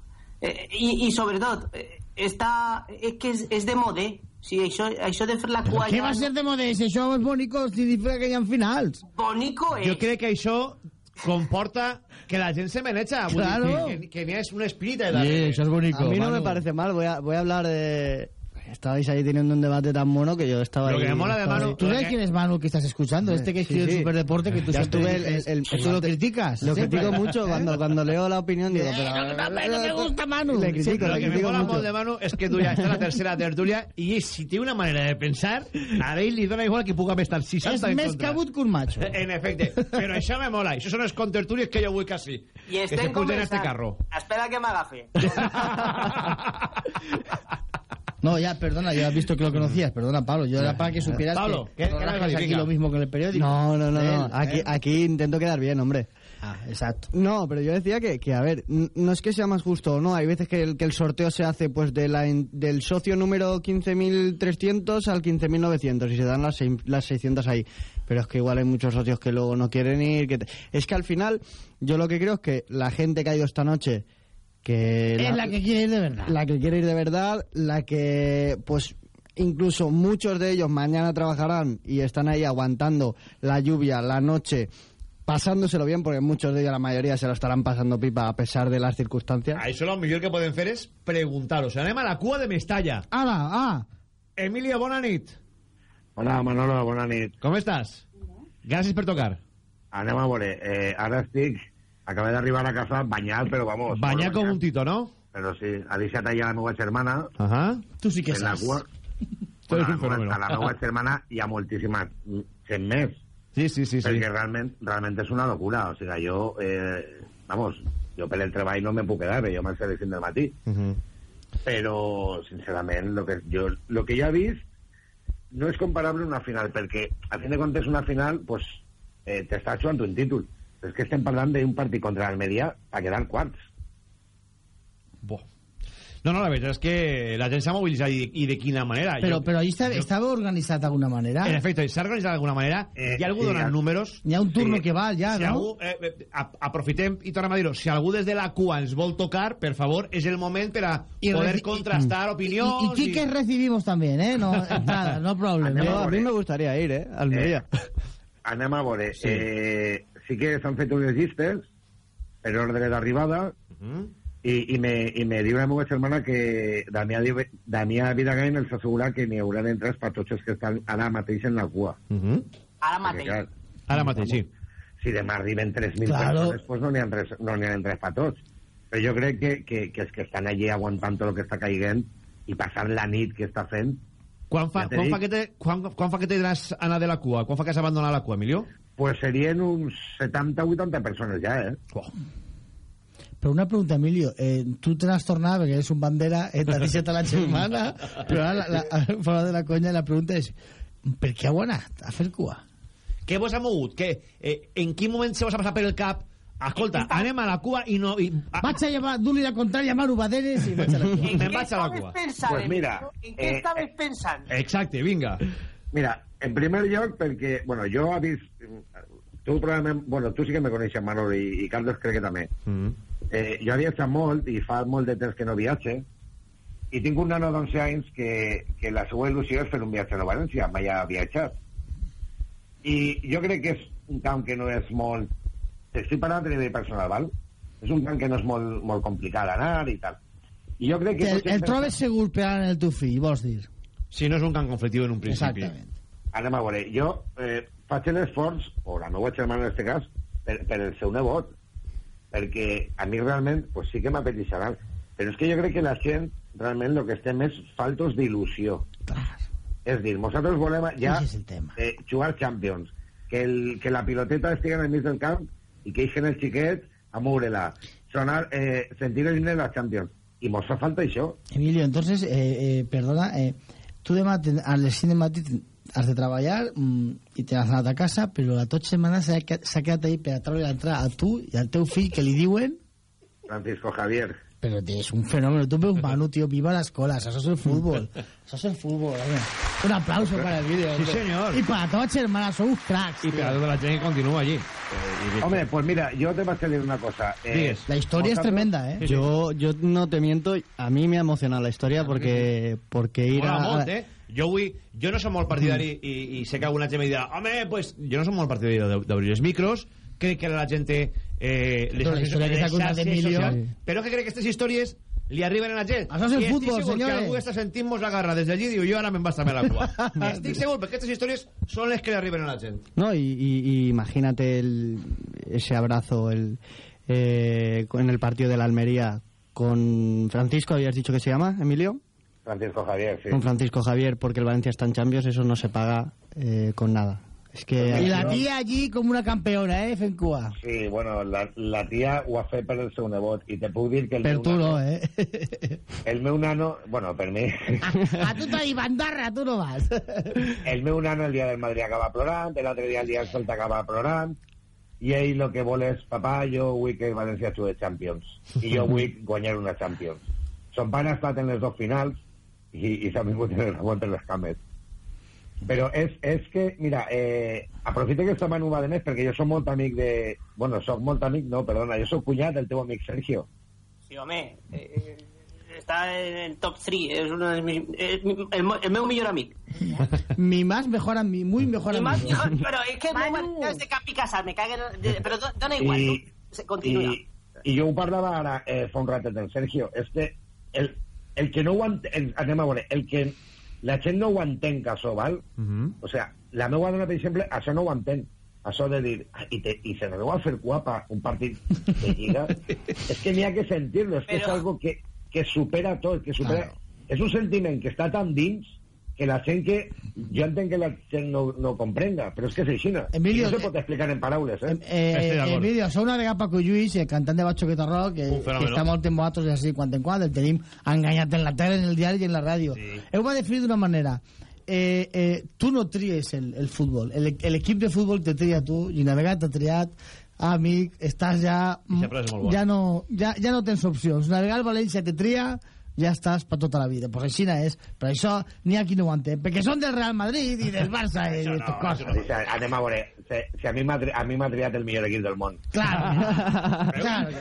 Eh, i, I sobretot, eh, està, és que és, és de modé. Sigui, això, això de fer la Però cua... què ja va ser de modest? Això és bonico si diferent que hi ha finals. Bonico és... Jo crec que això comporta que la gent se meneja. Claro. dir, que, que, que n'hi ha un espíritu. a mí no me Manu. parece mal. Voy a, voy a hablar de... Estabais ahí teniendo un debate tan mono que yo estaba Lo ahí... que me mola de Manu- ahí- ¿Tú sabes quién es Manu que estás escuchando? Este que Sí, escribe sí. el Superdeporte que tú Ya siempre estuve el- el- el- "Eso lo criticas. Lo siempre". critico mucho cuando, cuando leo la opinión, digo, [laughs] Eh, pero... no, no, no, no me [laughs] gusta Manu. Le critico, Lo le que me mola mucho. de Manu és que tu ja estàs a la tercera tertúlia i si té una manera de pensar, a ell li dona igual que puga estar 60 És en més contra. cabut que un macho. [laughs] En efecte, però això me mola. Això són els contertulios que jo vull quasi. I que estem se pugen a este carro. Espera que m'agafi. No, ya, perdona, yo he visto que lo conocías. Perdona, Pablo. Yo era para que supieras Pablo, que ¿qué- aquí lo mismo que en el periódico. No, no, no, no. Aquí, ¿eh? aquí intento quedar bien, hombre. Ah, exacto. No, pero yo decía que, que, a ver, no es que sea más justo o no. Hay veces que el, que el sorteo se hace pues de la, in- del socio número 15.300 al 15.900 y se dan las, seis- las 600 ahí. Pero es que igual hay muchos socios que luego no quieren ir. Que te- Es que al final, yo lo que creo es que la gente que ha ido esta noche, que... Es la que quiere ir de verdad. la que quiere ir de verdad, la que pues incluso muchos de ellos mañana trabajarán y están ahí aguantando la lluvia, la noche, pasándoselo bien, porque muchos de ellos, la mayoría, se lo estarán pasando pipa a pesar de las circunstancias. Això el millor que poden fer és preguntar-ho. O sigui, anem a la cua de Mestalla. Ara, ah. Emilio, bona nit. Hola, Manolo, bona nit. Com estàs? Gràcies per tocar. Anem a veure, eh, ara estic... Acabé d'arribar a casa banyat, però vamos... Com banyat. un tito, no? Però sí, ha deixat allà la meva germana Ahà. Tu sí que en la saps. eres Bueno, un fenómeno. A la meva germana hi ha moltíssima gent més, Sí, sí, sí. sí. perquè realment, realment és una locura. O sigui, jo, eh, vamos, jo per el treball no me puc quedar, perquè jo m'he de 5 del matí. Uh -huh. però sincerament lo que jo, lo que jo he vist no és comparable a una final perquè a fin de comptes una final pues, eh, t'està jugant un títol és que estem parlant d'un partit contra l'Almeria a quedar quarts Bo. No, no, la veritat és que la gent s'ha mobilitzat i, i de quina manera. Però, Jo- però ahí está, jo- estava organitzat d'alguna manera. En efecte, s'ha organitzat d'alguna manera. Eh, Hi ha algú sí, donant números. Hi ha un turno Sí. que val ja, si no? algú, eh, eh, a- aprofitem i tornem a dir-ho, si algú des de la cua ens vol tocar, per favor, és el moment per a I poder reci- contrastar Y, opinions. y tickets recibimos también, ¿eh? No, [laughs] entrada, no Anem a mí me gustaría ir, ¿eh? a Almería. anem a veure sí, eh, sí que s'han fet unes llistes per ordre d'arribada Mhm. i, i, me, i me diu la meva germana que Damià, Damià Vidagain els assegura que n'hi haurà entrades per tots els que estan ara mateix en la cua Mhm. Ara Perquè, mateix. clar, Ara mateix, sí. si demà arriben 3.000 Claro. persones, pues no n'hi ha, res, no ha res per tots. Però jo crec que, que, que els que estan allí aguantant tot el que està caiguent i passant la nit que està fent, Quan fa, Ja quan, fa que te, quan, quan fa que t'has anat de la cua? Quan fa que has abandonat la cua, Emilio? Pues serien uns 70-80 persones ja, eh? Oh. Pero una pregunta, Emilio. Eh, tú te has tornado, porque eres un bandera, eh, t'has deixat a la germana, però ara, la, la, fora de la conya, la pregunta és per què heu anat a fer cua? què vos ha mogut? Que, eh, en quin moment se vos ha passat per el cap escolta, anem a la cua i no... I, a, Vaig a llevar, dur-li la contrària a Maru Baderes i vaig a la cua. Me'n vaig a la cua. Pensant, Pues mira, ¿En qué eh, estabas pensando? Exacte, vinga. Mira, en primer lloc, perquè, bueno, jo ha vist... Tu probablement... Bueno, tu sí que me coneixes, Manolo, i, i Carlos crec que també. Mm. Eh, jo he viatjat molt i fa molt de temps que no viatge i tinc un nano d'11 anys que, que la seva il·lusió és fer un viatge a València, mai ha viatjat. I jo crec que és un camp que no és molt... Estic parlant a nivell personal, val? És un camp que no és molt, molt complicat d'anar i tal. I jo crec que... El, el trobes segur per anar en el teu fill, vols dir? Si no és un camp conflictiu en un principi. Exactament. anem a veure, jo eh, faig l'esforç, o la meva germana en aquest cas, per, per el seu nebot, perquè a mi realment pues, sí que m'apeteixarà, però és que jo crec que la gent realment el que estem és faltos d'il·lusió. És dir, nosaltres volem ja Ese és el tema. eh, jugar Champions, que, el, que la piloteta estigui en el mig del camp i que eixen els xiquets a moure-la, sonar, eh, sentir el himne de la Champions. I mos fa falta això. Emilio, entonces, eh, eh, perdona, eh, tu demà a les 5 de matí has de treballar mm, i te n'has anat a casa, però la tot setmana s'ha que- s'ha quedat ahí per a treure l'entrada a tu i al teu fill que li diuen Francisco Javier. Pero tío, es un fenómeno. Tú ves un Manu, tío, viva las colas. Eso es el fútbol. Eso es el fútbol. hombre. Un aplauso para el vídeo. Sí, señor. Y para todas hermanas, son cracks. I per a tota la gent que continua allí. Hombre, pues mira, yo te voy a decir una cosa. Eh. La historia es tremenda, ¿eh? Yo, yo no te miento, a mí me ha emocionado la historia porque, porque ir Mola a... molt, eh? Jo, vull, jo no som molt partidari i, i sé que alguna gent me dirà home, pues, jo no som molt partidari de- d'obrir els micros crec que la gent té eh, les, xarxes socials, però que crec que aquestes històries li arriben a la gent. Això és el futbol, senyores. que algú està sentint-nos la garra des d'allí i diu jo ara me'n vaig també a la cua [laughs] estic segur perquè aquestes històries són les que li arriben a la gent. No, y, y- y imagínate el, ese abrazo el, eh, en el partido de la Almería con Francisco, habías dicho que se llama, Emilio? Francisco Javier, sí. Con Francisco Javier, porque el Valencia está en Champions, eso no se paga eh, con nada. Es que... Y la tía allí como una campeona, ¿eh? Fent cua. Sí, bueno, la, la tia ho ha fet per el seu nebot i te puc dir que el Per meu tu no, nano, eh? el meu nano, bueno, per mi, A tu t'ha dit bandarra, tu no vas. el meu nano el dia del Madrid acaba plorant, l'altre dia el dia del Celta acaba plorant, i ell el que vol és, papà, jo vull que el València Champions, i jo vull guanyar una Champions. Son pare ha estat en les dos finals i s'ha vingut en el rebot en les cames. Però és, és que, mira, eh, aprofita que està Manu va de més, perquè jo soc molt amic de... Bueno, soc molt amic, no, perdona, jo soc cunyat del teu amic Sergio. Sí, home, eh, está en el top 3, es uno de mis, es mi- el, mo- el meu millor amic. Mi más mejor amigo, muy mejor Mi más mejor- pero es que no es de Capi Casar, me caguen, de- pero do- dona igual, I, ¿no? Se continua. i, i jo ho parlava ara eh, fa un ratet del Sergio és que el, el que no ho entén anem a veure, el que la gent no ho entén que això val o sea, la meva dona per exemple això no ho entén. Això de dir "Ah, i, te, i se n'aneu a fer guapa un partit de lliga. [laughs] És que n'hi ha que sentir-lo és que és Però- algo que, que supera tot que supera, és un sentiment que està tan dins que la gent que jo entenc que la gent no, no comprenga però és que és així no, Emilio, I no se pot explicar en paraules eh? Eh, Emilio, sou una vegada Paco Lluís, el cantant de Bacho Rock, que, que està molt en i així, quan en quant, el tenim enganyat en la tele, en el diari i en la ràdio. Sí. Heu va definir d'una manera. Eh, eh, tu no tries el, el futbol. El- L'equip de futbol te tria tu, i una vegada t'ha triat, amic, estàs ja... Ja no, ja, ja no tens opcions. Una vegada el València te tria, ja estàs per tota la vida. Pues així és. Per això n'hi ha qui no ho entén. Perquè són del Real Madrid i del Barça i de tot coses. O sea, anem a veure, si, si a mi a mi m'ha triat el millor equip del món. Claro.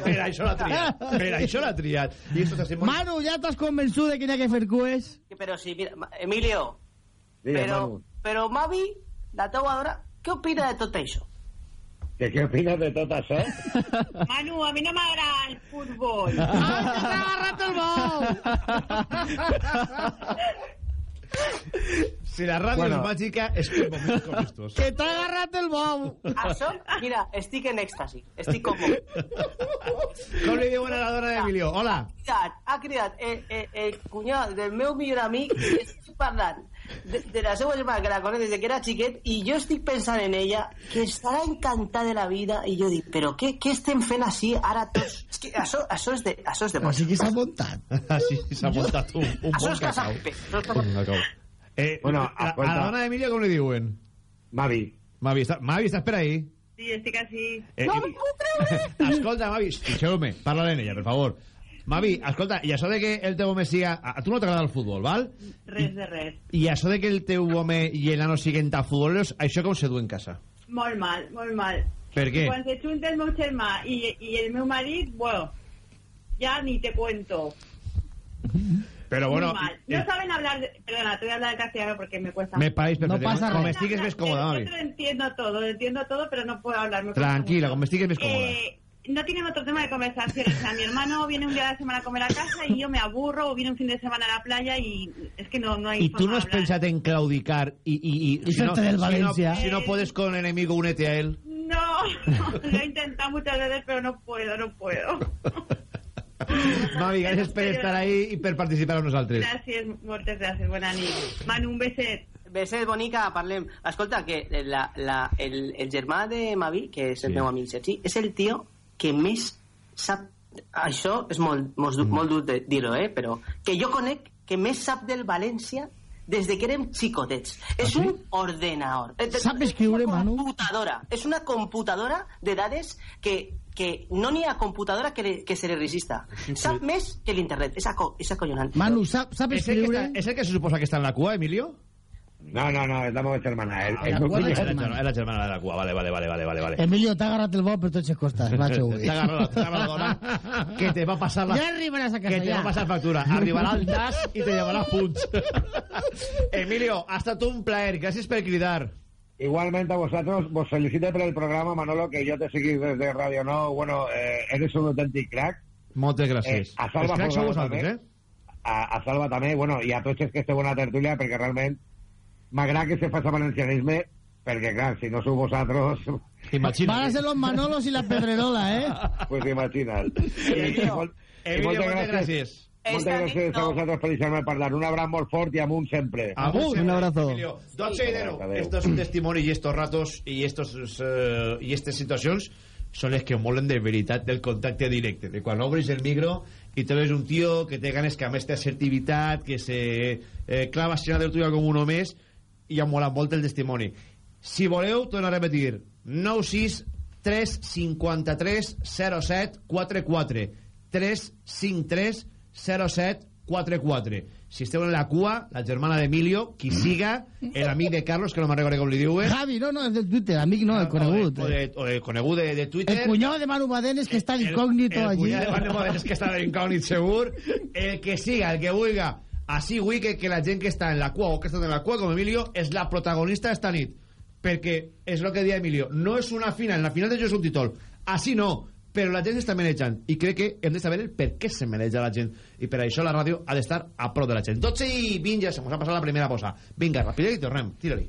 per això l'ha triat per això l'ha triat i esto se Manu, ja t'has convençut de que n'hi ha que fer cues? Pero sí, mira, Emilio, Digues, pero, Manu. pero Mavi, la teua dona, què opina de tot això? ¿Qué, opinas de Tota Show? [laughs] Manu, a mí no me agrada el fútbol. [laughs] ¡Ah, te el [laughs] si la ràdio Bueno. és màgica és que moments com estos Que t'ha agarrat el bou! Això, mira, estic en èxtasi, estic com... com li diuen a la dona d'Emilio hola cridat, ha cridat el, el, el cunyat del meu millor amic i estic parlant de, de la seva germana que la conec des de que era xiquet i jo estic pensant en ella que estarà encantada de la vida i jo dic, però què, què estem fent així ara tots? És que això, això és de, això és de Així que s'ha muntat. Així s'ha muntat un, un bon casa cacau. Això és Un cacau. Eh, Bueno, a, a la dona d'Emilio com li diuen? Mavi. Mavi, està, Mavi, estàs per ahí? Sí, estic així. Eh, no m'ho puc creure! [laughs] Escolta, Mavi, deixeu-me, parla en ella, per favor. Mavi, escolta, i això de que el teu home siga... A, a tu no t'agrada el futbol, val? Res de res. I això de que el teu home i el nano siguen tan futboleros, això com se du en casa? Molt mal, molt mal. Per què? Quan se junta el meu germà i, i el meu marit, bueno, ya ni te cuento. [laughs] Pero bueno... Muy mal. No saben hablar, de, perdona, te voy a hablar en castellano porque me cuesta Me país perfecte. No pasa com res. estigues més còmoda, Yo Mavi. te lo entiendo todo, lo entiendo todo, pero no puedo hablar. me Tranquila, mucho. com estigues més còmoda. Eh, no tienen otro tema de conversación. O sea, mi hermano viene un día a la semana a comer a casa y yo me aburro, o viene un fin de semana a la playa y es que no, no hay tu forma no de has pensat en claudicar i... I, i, I fer-te del València. Si no, si no puedes con el enemigo, únete a él. No, [laughs] lo he intentado muchas veces, pero no puedo, no puedo. [laughs] Mavi, gràcies per estar ahí i per participar amb nosaltres. Gràcies, moltes gràcies, bona nit. Manu, un beset. Beset, bonica, parlem. Escolta, que la, la, el, el germà de Mavi, que és el Sí. meu amic Sergi, és el tio que més sap... Això és molt, molt, dur- molt dur de dir-ho, eh? Però que jo conec que més sap del València des de que érem xicotets. És un ordenador. Sap escriure, una Manu? computadora. És una computadora de dades que, que no n'hi ha computadora que, le, que se li resista. Sap més que l'internet. És, aco, és acollonant. Manu, sap, sap És el, que està, és el que se suposa que està en la cua, Emilio? No, no, no, és la meva germana. El, el la meu fill de és- la germana, és la germana de la cua. Vale, vale, vale, vale, vale. vale. Emilio, t'ha agarrat el bo per tots els costats, macho. T'ha agarrat, t'ha agarrat la dona que te va passar la... Ja arribaràs a casa, que te ja. va passar factura. Arribarà el DAS i te llevarà punts. [laughs] Emilio, ha estat un plaer. Gràcies per cridar. Igualmente a vosotros, vos felicito por el programa, Manolo, que yo te seguí desde Radio No. Bueno, eh, eres un auténtic crack. Moltes gràcies. Eh, a Salva Els cracs sou Folgado vosaltres, també. eh? A, a Salva també, bueno, i a tots els que esteu a la tertúlia, perquè realment m'agrada que se faça valencianisme, perquè, clar, si no sou vosaltres, [laughs] Imagina't. Van a ser los Manolos y la Pedrerola, ¿eh? [laughs] pues imagina't. [laughs] Emilio, I molt- i moltes moltes gràcies. Moltes gràcies nit a no. vosaltres per deixar-me parlar. Un abraç molt fort i amunt sempre. Agur. Un abrazo. Emilio, 12 de enero. Adeu. Estos testimonios y estos ratos y estos eh, y estas situacions són les que molen de veritat del contacte directe. De quan obres el micro i te ves un tio que té ganes que a més té assertivitat, que se eh, clava a del tuyo com uno més i ha molat molt el testimoni. Si voleu, torno a repetir. 96 353 07 44 353 07 44 si esteu en la cua, la germana d'Emilio qui siga, l'amic de Carlos que no me'n recordo com li diu eh? Javi, no, no, és del Twitter, amic no, el conegut. o de, o de conegut de, de Twitter El cunyado de Manu Badenes que està d'incògnito el, el allí. cunyat de Manu Badenes que està d'incògnit segur el que siga, el que vulga així vull que, que la gent que està en la cua o que està en la cua com Emilio és la protagonista esta nit perquè és el que deia Emilio no és una final, la final de jo és un títol així no, però la gent s'està manejant i crec que hem de saber el per què se maneja la gent. I per això la ràdio ha d'estar a prop de la gent. 12 i 20 ja se ha passat la primera posa. Vinga, rapidet i tornem, tira-li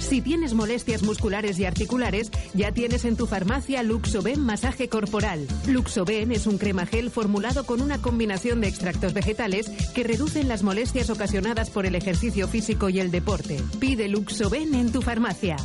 Si tienes molestias musculares y articulares, ya tienes en tu farmacia Luxoben Masaje Corporal. Luxoben es un crema gel formulado con una combinación de extractos vegetales que reducen las molestias ocasionadas por el ejercicio físico y el deporte. Pide Luxoben en tu farmacia.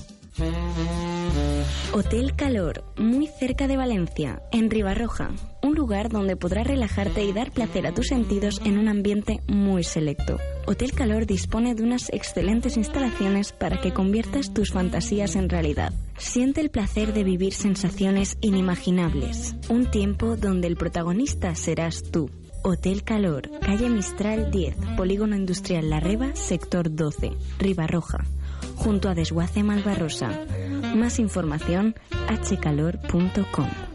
Hotel Calor, muy cerca de Valencia, en Ribarroja. Un lugar donde podrás relajarte y dar placer a tus sentidos en un ambiente muy selecto. Hotel Calor dispone de unas excelentes instalaciones para que conviertas tus fantasías en realidad. Siente el placer de vivir sensaciones inimaginables. Un tiempo donde el protagonista serás tú. Hotel Calor, calle Mistral 10, Polígono Industrial La Reba, sector 12, Ribarroja, junto a Desguace Malvarrosa. Más información hcalor.com.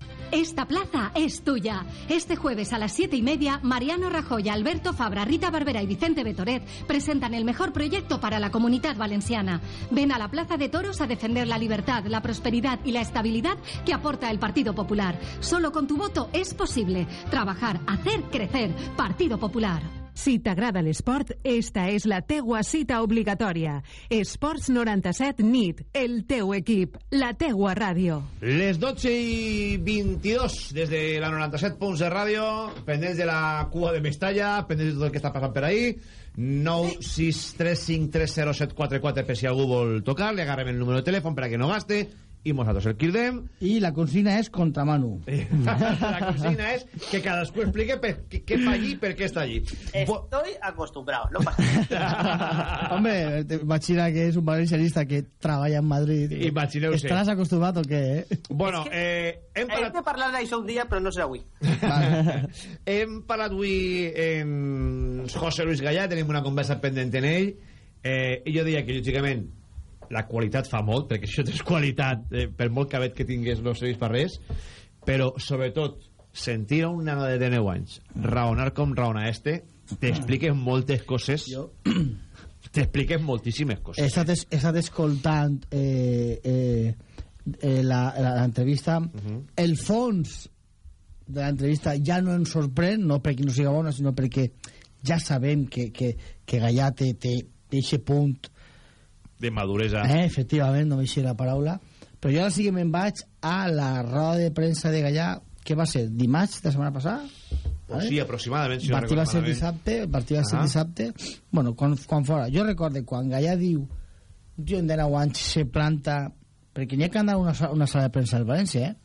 Esta plaza es tuya. Este jueves a las siete y media, Mariano Rajoy, Alberto Fabra, Rita Barbera y Vicente Betoret presentan el mejor proyecto para la comunidad valenciana. Ven a la Plaza de Toros a defender la libertad, la prosperidad y la estabilidad que aporta el Partido Popular. Solo con tu voto es posible trabajar, hacer crecer. Partido Popular. Si t'agrada l'esport, esta és la teua cita obligatòria. Esports 97 NIT, el teu equip, la teua ràdio. Les 12 i 22 des de la 97 punts de ràdio, pendents de la cua de Mestalla, pendents de tot el que està passant per ahí. 963530744 per si algú vol tocar, li agarrem el número de telèfon per a que no gaste i nosaltres el cridem. I la consigna és contra Manu. [laughs] la consigna és que cadascú explique per, què, què fa allí i per què està allí. Estoy acostumbrado, no pasa. [laughs] Hombre, imagina que és un valencianista que treballa en Madrid. Imagineu-se. Estaràs acostumat o què, eh? Bueno, eh, hem Hem parlat... de parlar d'això un dia, però no serà avui. [laughs] Hem parlat avui amb José Luis Gallà, tenim una conversa pendent en ell, eh, i jo deia que, lògicament, la qualitat fa molt, perquè això és qualitat, eh, per molt cabet que tingués no serveix per res, però, sobretot, sentir a un nano de 19 anys raonar com raona este, t'expliquen moltes coses, t'expliquen moltíssimes He coses. estat, es- he estat escoltant eh, eh, eh, la- la- l'entrevista. El fons de l'entrevista ja no ens sorprèn, no perquè no siga bona, sinó perquè ja sabem que, que, que Gallà té, té eixe punt De maduresa. Eh, efectivament, no m'eixia la paraula. Però jo ara sí que me'n vaig a la roda de premsa de Gallà, que va ser dimarts de la setmana passada? Pues sí, aproximadament, si el no partit va ser dissabte, partit va ser Ahà. dissabte. Bueno, quan, quan fora. Jo recorde quan Gallà diu un tio de 9 anys se planta perquè n'hi ha que anar a una, una sala de premsa al València, eh?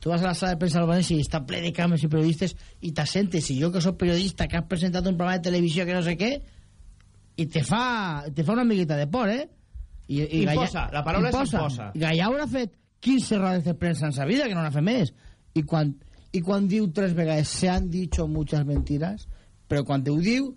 Tu vas a la sala de premsa al València i està ple de cames i periodistes i t'assentes, i jo que sóc periodista que has presentat un programa de televisió que no sé què i te fa, te fa una miqueta de por, eh? I, Imposa, la paraula és imposa. Gallà haurà fet 15 rodes de premsa en sa vida, que no n'ha fet més. I quan, I quan diu tres vegades se han dicho muchas mentiras, però quan ho diu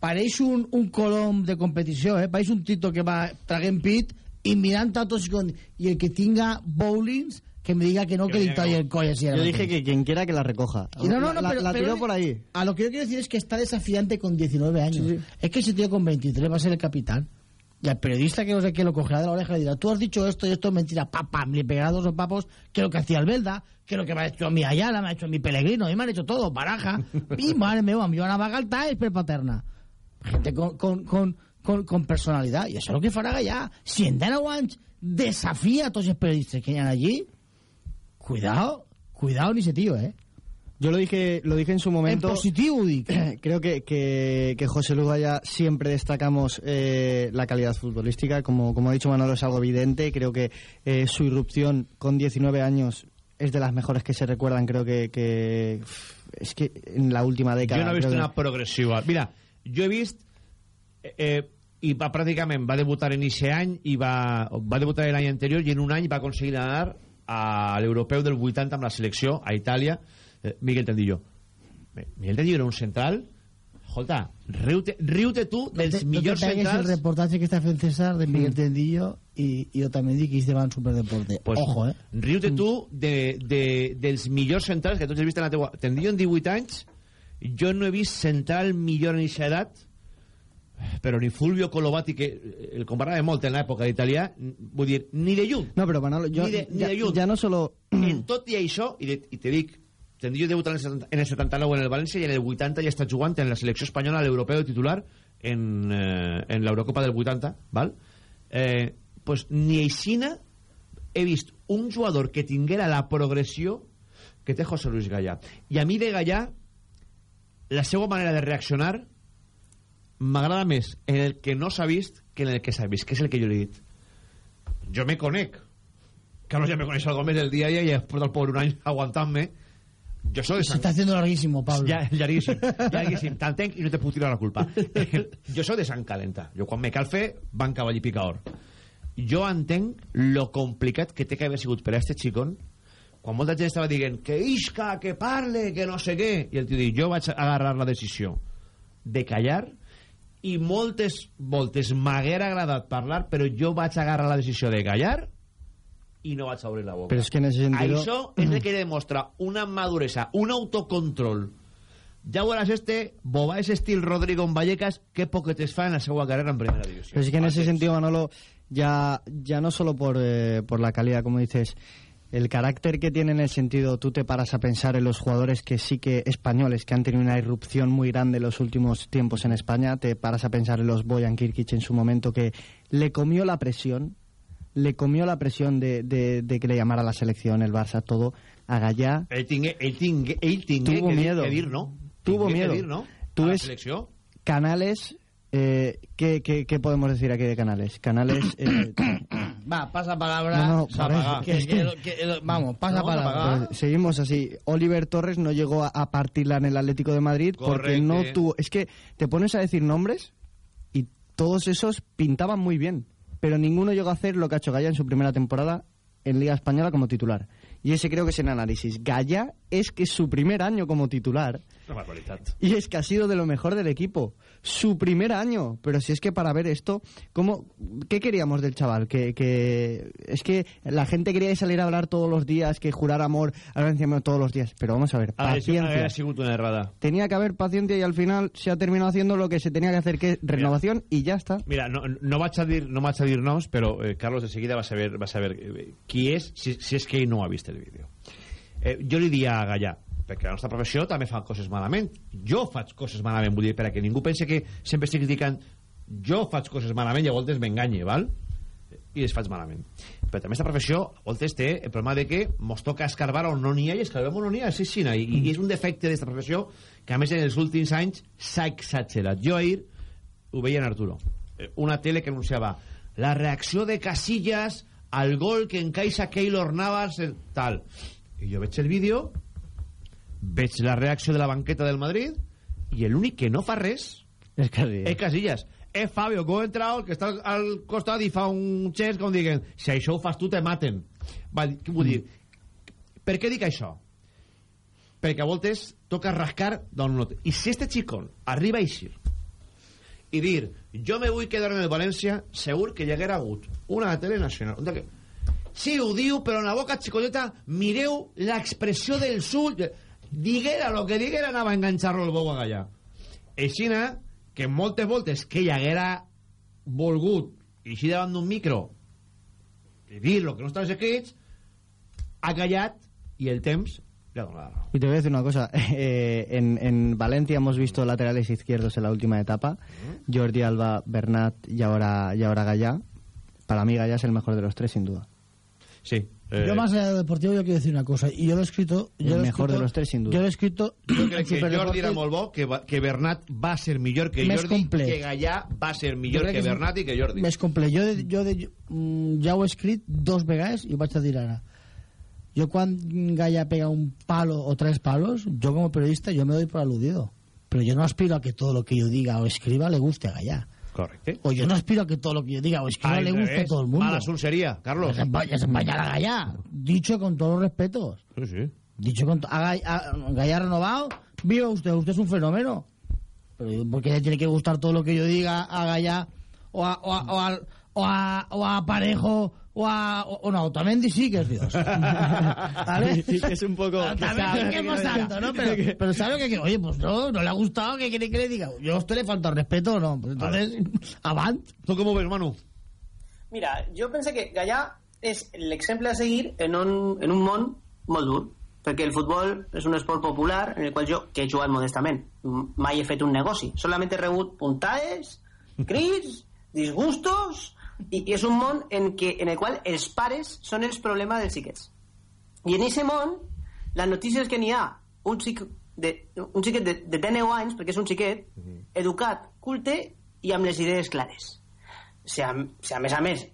pareix un, un colom de competició, eh? pareix un tito que va traguent pit i mirant a tots con... i el que tinga bowlings que me diga que no, que, Que no. el coll así. Yo dije que quien quiera que la recoja. Y no, no, no, la, pero, la pero- tiró por ahí. A lo que yo quiero decir es que está desafiante con 19 años. Es que ese tío con 23 va a ser el capitán. Y al periodista que no sé lo cogerá de la oreja y le dirá, tú has dicho esto y esto es mentira, pam, pam, le pegará dos papos, que es lo que hacía el Belda, que es lo que me ha hecho mi Ayala, me ha hecho mi Pellegrino, y me han hecho todo, baraja, [laughs] y madre mía, amb Joana Bagalta és per paterna. Gente con, con, con, con, con personalidad, y eso es lo que farà Gallà. Si en 19 anys desafía a tots els periodistas que ha allí, cuidado, cuidado ni ese tío, eh. Yo lo dije, lo dije en su momento. En positivo, [clears throat] Creo que, que, que José Luis Gaya siempre destacamos eh, la calidad futbolística. Como, como ha dicho Manolo, es algo evidente. Creo que eh, su irrupción con 19 años es de las mejores que se recuerdan. Creo que, que es que en la última década. Jo no he vist creo que- una progressió. Mira, jo he vist... Eh, eh, i va, pràcticament va debutar en aquest any i va, va debutar l'any anterior i en un any va aconseguir anar a l'europeu del 80 amb la selecció a Itàlia eh, Miguel Tendillo Miguel Tendillo era un central. Escolta, riu-te riu tu dels no millors te pegues centrals el reportaje que está fent César de Miguel Tendillo y, y Otamendi que de Van Superdeporte. pues, Ojo, eh. riu-te tu de, de, dels millors centrals que tots has vist en la teua... Tendillo en 18 anys. Jo no he vist central millor en aquesta edat però ni Fulvio Colovati que el comparava molt en l'època d'italià vull dir, ni de lluny. No, pero Manolo, yo ni de, ni ya, de lluny. ya no solo. en tot i això i, de, i te dic Tendillo debuta en el, 70, en el 79 en el València i en el 80 ja està jugant en la selecció espanyola l'europeu titular en, eh, en l'Eurocopa del 80 val? Eh, pues ni aixina he vist un jugador que tinguera la progressió que té José Luis Gallà. I a mi de Gallà la seva manera de reaccionar m'agrada més en el que no s'ha vist que en el que s'ha vist, que és el que jo li he dit. Jo me conec. Carlos ja me coneix algo més del dia i he portat por un any aguantant-me jo soy Se está haciendo larguísimo, Pablo. ja, llarguíssim, llarguíssim. T'entenc i no te puc tirar la culpa. [laughs] jo soc de sang calenta. Jo quan me cal fer, van cavall i picaor. Jo entenc lo complicat que té que haver sigut per a este xicón quan molta gent estava dient que isca, que parle, que no sé què. I el tio diu, jo vaig agarrar la decisió de callar i moltes voltes m'haguera agradat parlar, però jo vaig agarrar la decisió de callar i no vaig a obrir la boca. Però és que en ese sentido- Això és el que demostra una maduresa, un autocontrol. Ja veuràs este, boba ese estil Rodrigo en Vallecas, que poquetes fa en la seva carrera en primera divisió. Pero es que en ese sentido, Manolo, ya, ya no solo por, eh, por la calidad, como dices, el carácter que tiene en el sentido, tú te paras a pensar en los jugadores que sí que españoles, que han tenido una irrupción muy grande en los últimos tiempos en España, te paras a pensar en los Boyan Kirkic en su momento, que le comió la presión, le comió la presión de, de, de que le llamara la selección, el Barça, todo, a Gallá. Ell tingué, ell tingué, Tuvo que, miedo. que no? Tuvo miedo. Que dir, no? Tú ves-. Canales, eh, ¿qué, qué, qué podemos decir aquí de Canales? Canales... eh, [coughs] Va, pasa palabra. No, no, que- que- que- que- vamos, pasa palabra. Pues seguimos así. Oliver Torres no llegó a, a partirla en el Atlético de Madrid porque no tuvo. Es que te pones a decir nombres y todos esos pintaban muy bien, pero ninguno llegó a hacer lo que ha hecho Gaya en su primera temporada en Liga Española como titular. Y ese creo que es el análisis. Gaya es que su primer año como titular Una y es que ha sido de lo mejor del equipo. Su primer año. Pero si es que para ver esto, ¿cómo, ¿qué queríamos del chaval? Que, que es que la gente quería salir a hablar todos los días, que jurar amor a Valencia todos los días. Pero vamos a ver, una, paciencia. ha sigut una errada. Tenía que haber paciencia y al final se ha terminado haciendo lo que se tenía que hacer, que es renovación y ya está. Mira, no, no vaig a dir, no vaig a dir noms, però eh, Carlos de seguida va saber, va saber eh, qui és, si, si és que no ha vist el vídeo. Eh, jo li diria a Gallà, perquè la nostra professió també fa coses malament. Jo faig coses malament, vull dir, per a que ningú pense que sempre estic criticant jo faig coses malament i a voltes m'enganye, val? i les faig malament. Però també aquesta professió a voltes té el problema de que mos toca escarbar on no n'hi ha i escarbem on no n'hi ha, sí, sí, i, i és un defecte d'esta professió que a més en els últims anys s'ha exagerat. Jo ahir ho veia en Arturo, eh, una tele que anunciava la reacció de Casillas al gol que encaixa Keylor Navas tal, i jo veig el vídeo veig la reacció de la banqueta del Madrid i l'únic que no fa res Es Casillas. és Casillas és Fabio Coentrao que està al, costat i fa un gest com diguen si això ho fas tu te maten Va, què vull dir per què dic això? perquè a voltes toca rascar d'on no i si este xicón arriba a eixir i dir jo me vull quedar en el València segur que hi haguera hagut una tele nacional on que Sí, ho diu, però en la boca xicoteta mireu l'expressió del sud. Diguera lo que diguera anava a enganxar-lo el bou a gallà. Aixina, que moltes voltes que hi haguera volgut eixir davant d'un micro i dir lo que no estan escrits, ha callat i el temps li ha donat. Y te voy a decir una cosa. [laughs] eh, en, en Valencia hemos visto laterales izquierdos en la última etapa. Jordi Alba, Bernat y ahora, y ahora Gallá. Para mí Gallá es el mejor de los tres, sin duda. Sí. Yo más allá de deportivo yo quiero decir una cosa y yo lo he escrito yo El lo mejor escrito- de los tres, sin duda. yo lo he escrito Jo crec que Jordi era molt bo, que, va- que Bernat va ser millor que Jordi, complet. que Gallà va ser Jo millor que Bernat i que Jordi. més complet jo, de, jo de, mm, ja ho he escrit dos vegades i ho vaig a dir ara yo cuando Gaya pega un palo o tres palos yo como periodista yo me doy por aludido pero yo no aspiro a que todo lo que yo diga o escriba le guste a Gaya Correcte. o yo no aspiro a que todo lo que yo diga o escriba Al le guste a todo el mundo Mala sería, Carlos. Ya se va- ya se vaya a Gaya dicho con todos los respetos Sí, sí. Dicho con... A renovado, viva usted, usted es un fenómeno. Pero ¿por qué le tiene que gustar todo lo que yo diga a Gaya o a, o a, o a, o a, o a Parejo o a... O, o no, Otamendi sí que es Dios. [laughs] ¿Vale? Sí, que es un poco... Que es santo, ¿no? Pero, pero ¿sabe qué? que Oye, pues no, no le ha gustado, ¿qué quiere que le diga? Yo a usted le falta respeto o no. Pues entonces, avant. ¿Tú cómo ves, Manu? Mira, jo penso que Gallà és l'exemple a seguir en un, en un món molt perquè el futbol és un esport popular en el qual jo, que he jugat modestament, mai he fet un negoci. Solament he rebut puntades, crits, disgustos, i, i és un món en, que, en el qual els pares són els problemes dels xiquets. I en aquest món, la notícia és que n'hi ha un, xic de, un xiquet de, de 10 anys, perquè és un xiquet, educat, culte i amb les idees clares. Si a, si a més a més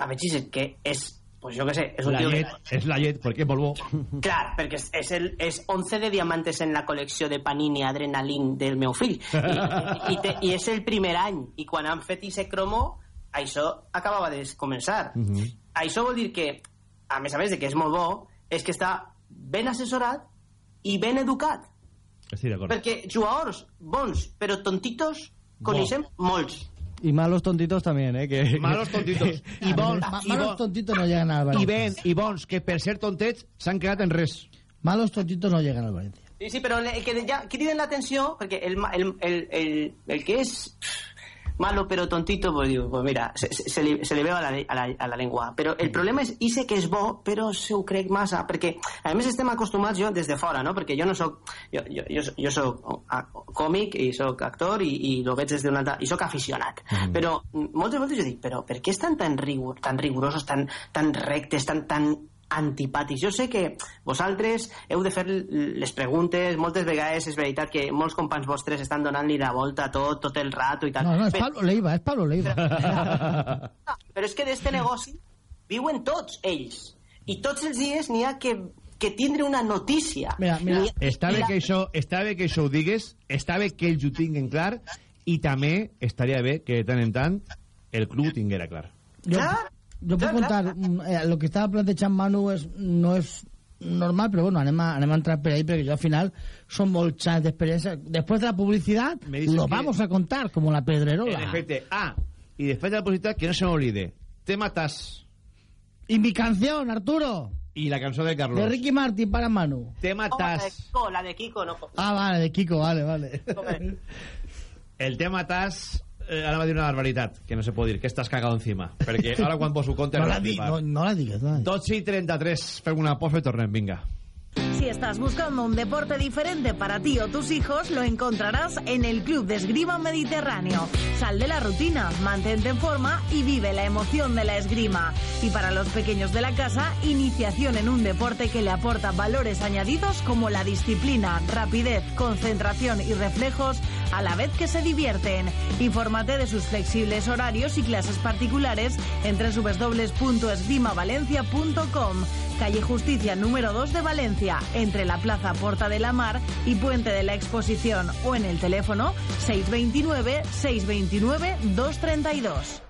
a veure que és pues jo què sé, és un La tio llet, és la llet, perquè és molt bo. Clar, perquè és, és, el, és 11 de diamantes en la col·lecció de Panini Adrenalin del meu fill. I, i, i, te, I és el primer any. I quan han fet ese cromo, això acabava de començar. Això vol dir que, a més a més de que és molt bo, és que està ben assessorat i ben educat. Estic d'acord. Perquè jugadors bons però tontitos coneixem molts. Y malos tontitos también, ¿eh? Que, [laughs] Malos tontitos. [laughs] I bons, Ma- i malos bons, tontitos no llegan al i, Valencia. ben, i bons, que per ser tontets s'han quedat en res. Malos tontitos no llegan al Valencia. Sí, sí, pero el que ya criden la atención, porque el, el, el, el, el que es malo pero tontito, pues digo, pues mira, se, se, li, se li veu a la, a, la, a la llengua. Però el problema és ise que és bo, però se ho crec massa, perquè a més estem acostumats jo des de fora, no? Perquè jo no soc... Jo, jo, jo, jo soc còmic i soc actor i, i lo veig des d'una altra... i soc aficionat. Mm. Però moltes vegades jo dic, però per què estan tan, rigur, tan rigorosos, tan, tan rectes, tan, tan antipàtics. Jo sé que vosaltres heu de fer les preguntes, moltes vegades és veritat que molts companys vostres estan donant-li la volta a tot, tot el rato i tal. No, no, es però, Pablo Leiva, es Pablo Leiva. però és que d'este negoci viuen tots ells. I tots els dies n'hi ha que, que tindre una notícia. Mira, mira. Ha- Està bé, que això, està bé que això ho digues, està bé que ells ho tinguin clar, i també estaria bé que de tant en tant el club ho tinguera clar. Yo, yo puedo contar, mm, eh, lo que estaba planteando Manu es, no es normal, pero bueno, anem a, anem a entrar por ahí, porque yo al final son molts anys d'experiència. Después de la publicidad, Me dices lo que- vamos a contar como la pedrerola. En efecte, ah, i després de la publicitat, que no se m'oblide, tema TAS Y mi canción, Arturo, i la cançó de Carlos. de Ricky Martin para Manu. Tema Oh, la de TAS. Kiko, la de Kiko, no. Ah, vale, de Kiko, vale, vale. [laughs] El tema TAS, eh, ara va dir una barbaritat, que no se pot dir, que estàs cagado encima. Perquè ara quan poso compte... No no la, di, no, no la digues, no la digues. 12 i 33, fem una pausa i tornem, vinga. Si estás buscando un deporte diferente para ti o tus hijos, lo encontrarás en el Club de Esgrima Mediterráneo. Sal de la rutina, mantente en forma y vive la emoción de la esgrima. Y para los pequeños de la casa, iniciación en un deporte que le aporta valores añadidos como la disciplina, rapidez, concentración y reflejos a la vez que se divierten. Infórmate de sus flexibles horarios y clases particulares en www.esgrimavalencia.com. Calle Justicia número 2 de Valencia, entre la Plaza Porta de la Mar y Puente de la Exposición o en el teléfono 629-629-232. A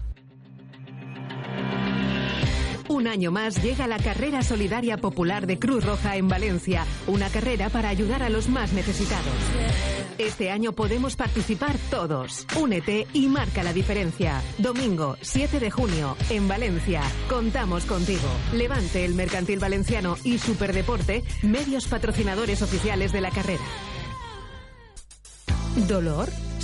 Un año más llega la Carrera Solidaria Popular de Cruz Roja en Valencia, una carrera para ayudar a los más necesitados. Este año podemos participar todos. Únete y marca la diferencia. Domingo 7 de junio en Valencia. Contamos contigo. Levante el Mercantil Valenciano y Superdeporte, medios patrocinadores oficiales de la carrera. ¿Dolor?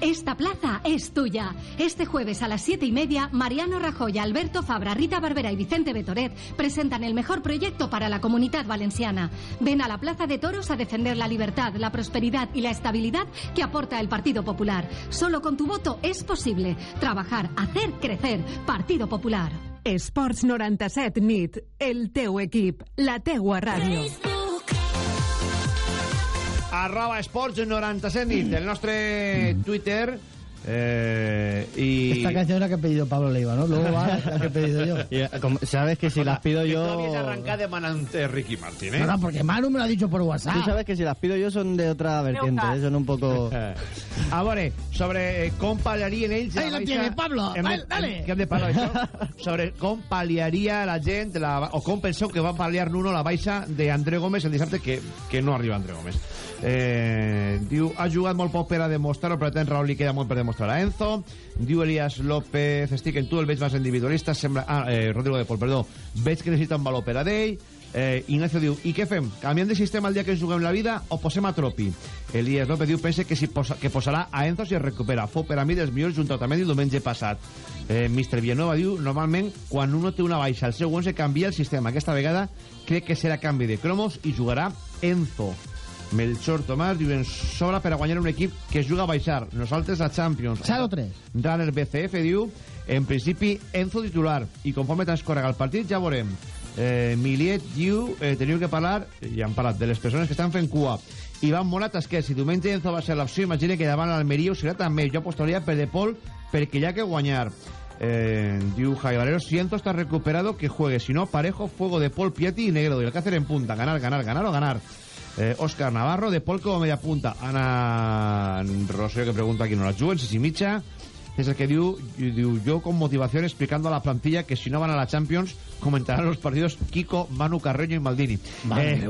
Esta plaza es tuya. Este jueves a las siete y media, Mariano Rajoy, Alberto Fabra, Rita Barbera y Vicente Betoret presentan el mejor proyecto para la comunidad valenciana. Ven a la Plaza de Toros a defender la libertad, la prosperidad y la estabilidad que aporta el Partido Popular. Solo con tu voto es posible trabajar, hacer crecer. Partido Popular. Esports 97 NIT, el teu equip, la teua ràdio. Arroba esports 97 nit, el nostre Twitter eh, y... Esta canción es la que he pedido Pablo Leiva, ¿no? Luego va la que he pedido yo. [laughs] Y, eh, como- sabes que si las pido Que yo... habías arrancado de manante Ricky Martin, ¿eh? No, no, porque Manu me lo ha dicho por WhatsApp. Tú sabes que si las pido yo son de otra vertiente, eh, son un poco... [laughs] A veure, sobre eh, com pal·liarien ells... Ahí la lo tiene, Pablo. De, Vale, dale. hem- que hem de parlar d'això. [laughs] sobre com pal·liaria la gent, la, o com penseu que va pal·liar Nuno la baixa d'André Gómez el dissabte, que, que no arriba André Gómez. Eh, diu, ha jugat molt poc per a demostrar-ho, però ten raó, li queda molt per demostrar a Enzo. Diu Elias López, estic en tu, el veig més individualista, sembla... Ah, eh, Rodrigo de Pol, perdó. Veig que necessita un valor per a d'ell. Eh, Ignacio diu, i què fem? Canviem de sistema el dia que ens juguem la vida o posem a Tropi? Elias López diu, pense que, si posa, que posarà a Enzo si es recupera. Fou per a mi dels millors junt també diu diumenge passat. Eh, Mr. Villanueva diu, normalment, quan uno té una baixa, el seu 11 canvia el sistema. Aquesta vegada crec que serà canvi de cromos i jugarà Enzo. Melchor Tomàs diu, ens sobra per a guanyar un equip que es juga a baixar. Nosaltres a Champions. Salo 3. Runner BCF diu, en principi, Enzo titular, i conforme transcorrega el partit ja veurem. Eh, Miliet diu, eh, teniu que parlar, ja han parlat, de les persones que estan fent cua. Ivan Moratas, que si diumenge Enzo va ser l'opció, imagina que davant l'Almeria ho serà també. Jo apostaria per De Paul perquè hi ha que guanyar. Eh, diu Javi Valero, si Enzo está recuperado, que juegue. Si no, parejo, fuego de Paul, Piatti y Negredo. Y el Cáceres en punta. Ganar, ganar, ganar o ganar. Eh, Òscar Navarro, de Paul como media punta. Ana Rosario, que pregunta a quién no la juguen, si si mitja. És el que diu, diu, yo con motivación explicando a la plantilla que si no van a la Champions comentarán los partidos Kiko, Manu Carreño y Maldini. Mare.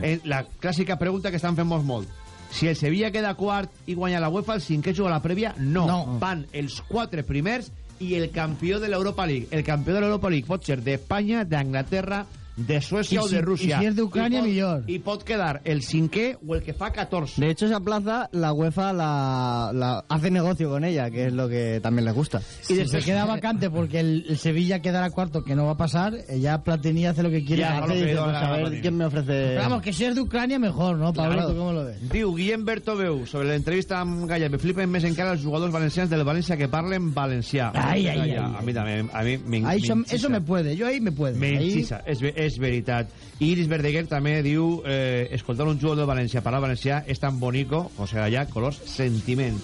Eh, [laughs] la clàssica pregunta que estan fent molts molt. Si el Sevilla queda quart i guanya la UEFA, el cinquè juga a la prèvia? No. No. Van els quatre primers i el campió de l'Europa League. El campió de l'Europa League pot ser d'Espanya, d'Anglaterra, de Suècia I o de Rússia. i si d'Ucrània, I pot- millor. I pot quedar el cinquè o el que fa 14. De hecho, esa plaza, la UEFA la, la hace negocio con ella, que es lo que también le gusta. Y si se queda vacante porque el, el Sevilla quedará cuarto, que no va a pasar, ya Platini hace lo que quiere. Ya, hace, dice, pues, la a ver quién me ofrece. Pero vamos, que si es de Ucrania, mejor, ¿no, Pablo? Claro. ¿Tú cómo lo ves? Diu Guillem Bertomeu sobre l'entrevista amb Gaia. Me flipen més encara els jugadors valencians del València que parlen valencià. Ai, ai, ai. A mi també. A mi me, Ahí eso, eso me puede, yo ahí me puede. Me Ahí- és, ve- és veritat. I Iris Verdeguer també diu eh, escoltar un jugador de València parlar valencià és tan bonico, o sigui, allà, colors, sentiment.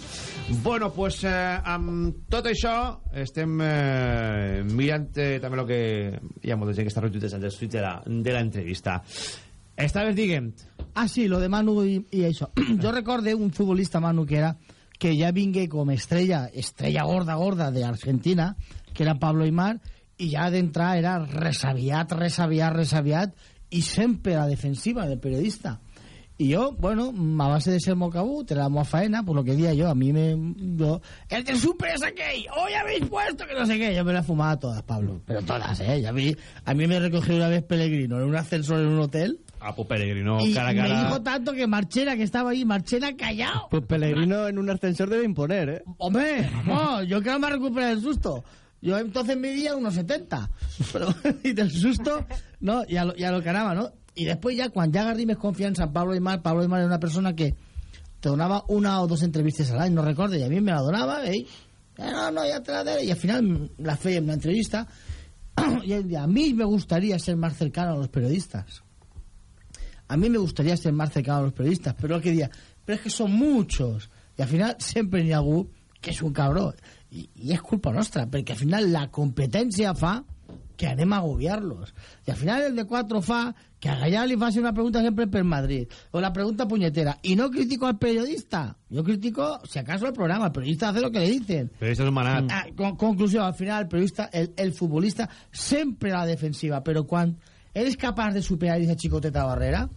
Bueno, pues eh, amb tot això estem eh, mirant eh, també el que... Hi ha molta gent que està retuitejant els tuits de la, de la entrevista. Estaves diguem Ah, sí, lo de Manu y, y eso. Yo recordé un futbolista, Manu, que era que ya vingue como estrella, estrella gorda, gorda de Argentina, que era Pablo Aymar, y ya de entrada era resabiat, resabiat, resabiat, y siempre a la defensiva del periodista. Y yo, bueno, a base de ser mocabú, te la a faena, por lo que decía yo, a mí me... Yo, el del super es aquel, hoy habéis puesto que no sé qué, yo me la fumaba todas, Pablo, pero todas, ¿eh? Ya vi, a mí me recogió una vez Pellegrino en un ascensor en un hotel, a Pop Peregrino, y cara a me cara. dijo tanto que Marchena, que estaba ahí, Marchena callado. Pues Pellegrino en un ascensor debe imponer, ¿eh? Hombre, vamos, yo quiero más recuperar el susto. Yo entonces medía unos 70. Pero, [laughs] y del susto, ¿no? Y a lo, y lo que ganaba, ¿no? Y después ya, cuando ya agarré més confianza en Pablo Aymar, Pablo Aymar era una persona que te donaba una o dos entrevistas al año, no recuerdo, y a mí me la donaba, ¿eh? No, no, ya te la daré. Y al final la fe en una entrevista. [clears throat] y a mí me gustaría ser más cercano a los periodistas. A mí me gustaría ser más cercano a los periodistas, pero que día, pero es que son muchos. Y al final siempre algú que és un cabró. I, i és culpa nostra, perquè al final la competència fa que anem a agobiar-los. I al final el de 4 fa que a Gallà li faci una pregunta sempre per Madrid, o la pregunta puñetera. Y no critico al periodista, yo critico, si acaso, al programa. El periodista hace lo que le dicen. Això és un manat. Ah, con- conclusión, al final el periodista, el, el futbolista, siempre a la defensiva, pero cuando eres capaz de superar esa chicoteta barrera,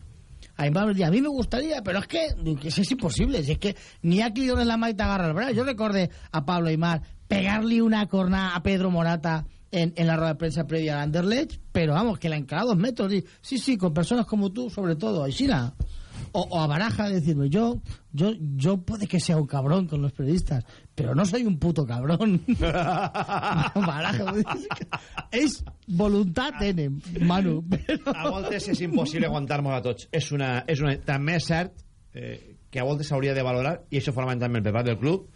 a mí, me- a mí me gustaría, pero es que, eso es imposible. Si es que ni a Clidón en la te agarra el brazo. Yo recordé a Pablo Aymar pegarle una cornada a Pedro Morata en, en la rueda de prensa previa al Anderlecht, pero vamos, que la encara a dos metros. Sí, sí, con personas como tú, sobre todo, Aisina. O, o a Baraja decirme, yo, yo, yo puede que sea un cabrón con los periodistas, pero no soy un puto cabrón. [laughs] Baraja, es voluntad tiene, Manu. a voltes és impossible aguantar-nos a tots. És una, és una, també és cert eh, que a voltes s'hauria de valorar, i això fonamentalment per part del club,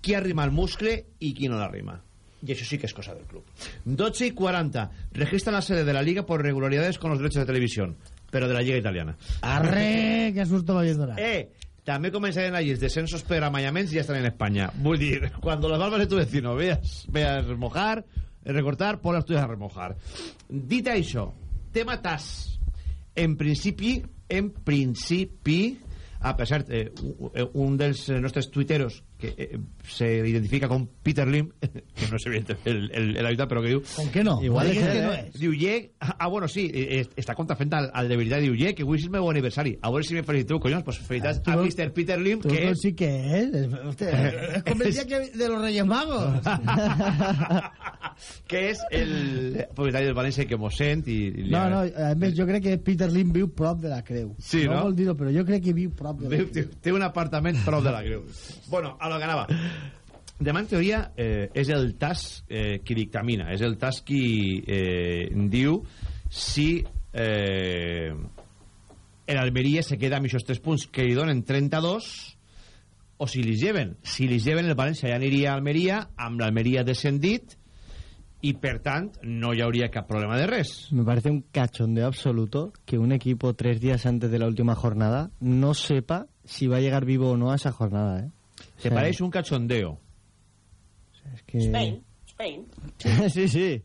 qui arrima al muscle i qui no l'arrima. Y eso sí que es cosa del club. 12 y 40. Registran la sede de la Liga por regularidades con los derechos de televisión, pero de la Liga Italiana. Arre, qué susto va viendo Eh, també començaran allí els descensos per amanyaments i ja estan en Espanya. Vull dir, cuando las barbas de tu vecino veas, veas mojar, recortar, pon les tuyas a remojar. Dit això, tema TAS. En principi, en principi, a pesar, eh, eh, un dels nostres tuiteros que eh, se identifica con Peter Lim, [laughs] que no sé bien el, el, el habitual, pero que diu... ¿Con qué no? Igual és, que no és. Diu, ye, ah, bueno, sí, eh, eh, està contrafent al, al de veritat, diu, ye, que avui és el meu aniversari, a veure si me feliciteu, collons, pues felicitats Ah, a Mr. Peter Lim, que no és... sí que es. es, usted, es como el que de los Reyes Magos. [laughs] que és el propietari del València que mos sent i... i li No, no, a més jo crec que Peter Lim viu prop de la creu. Sí, no? vol dir-ho, però jo crec que viu prop de la creu. té, un apartament prop de la greu. bueno, a lo que anava. Demà, en teoria, eh, és el TAS eh, qui dictamina, és el TAS qui eh, diu si eh, l'Almeria se queda amb aquests 3 punts que li donen 32 o si li lleven. Si li lleven, el València ja aniria a Almeria, amb l'Almeria descendit, i per tant no hi hauria cap problema de res Me parece un cachondeo absoluto que un equipo tres días antes de la última jornada no sepa si va a llegar vivo o no a esa jornada, ¿eh? Separáis sí. un cachondeo. O sea, es que... Spain, Spain. [laughs] sí, sí.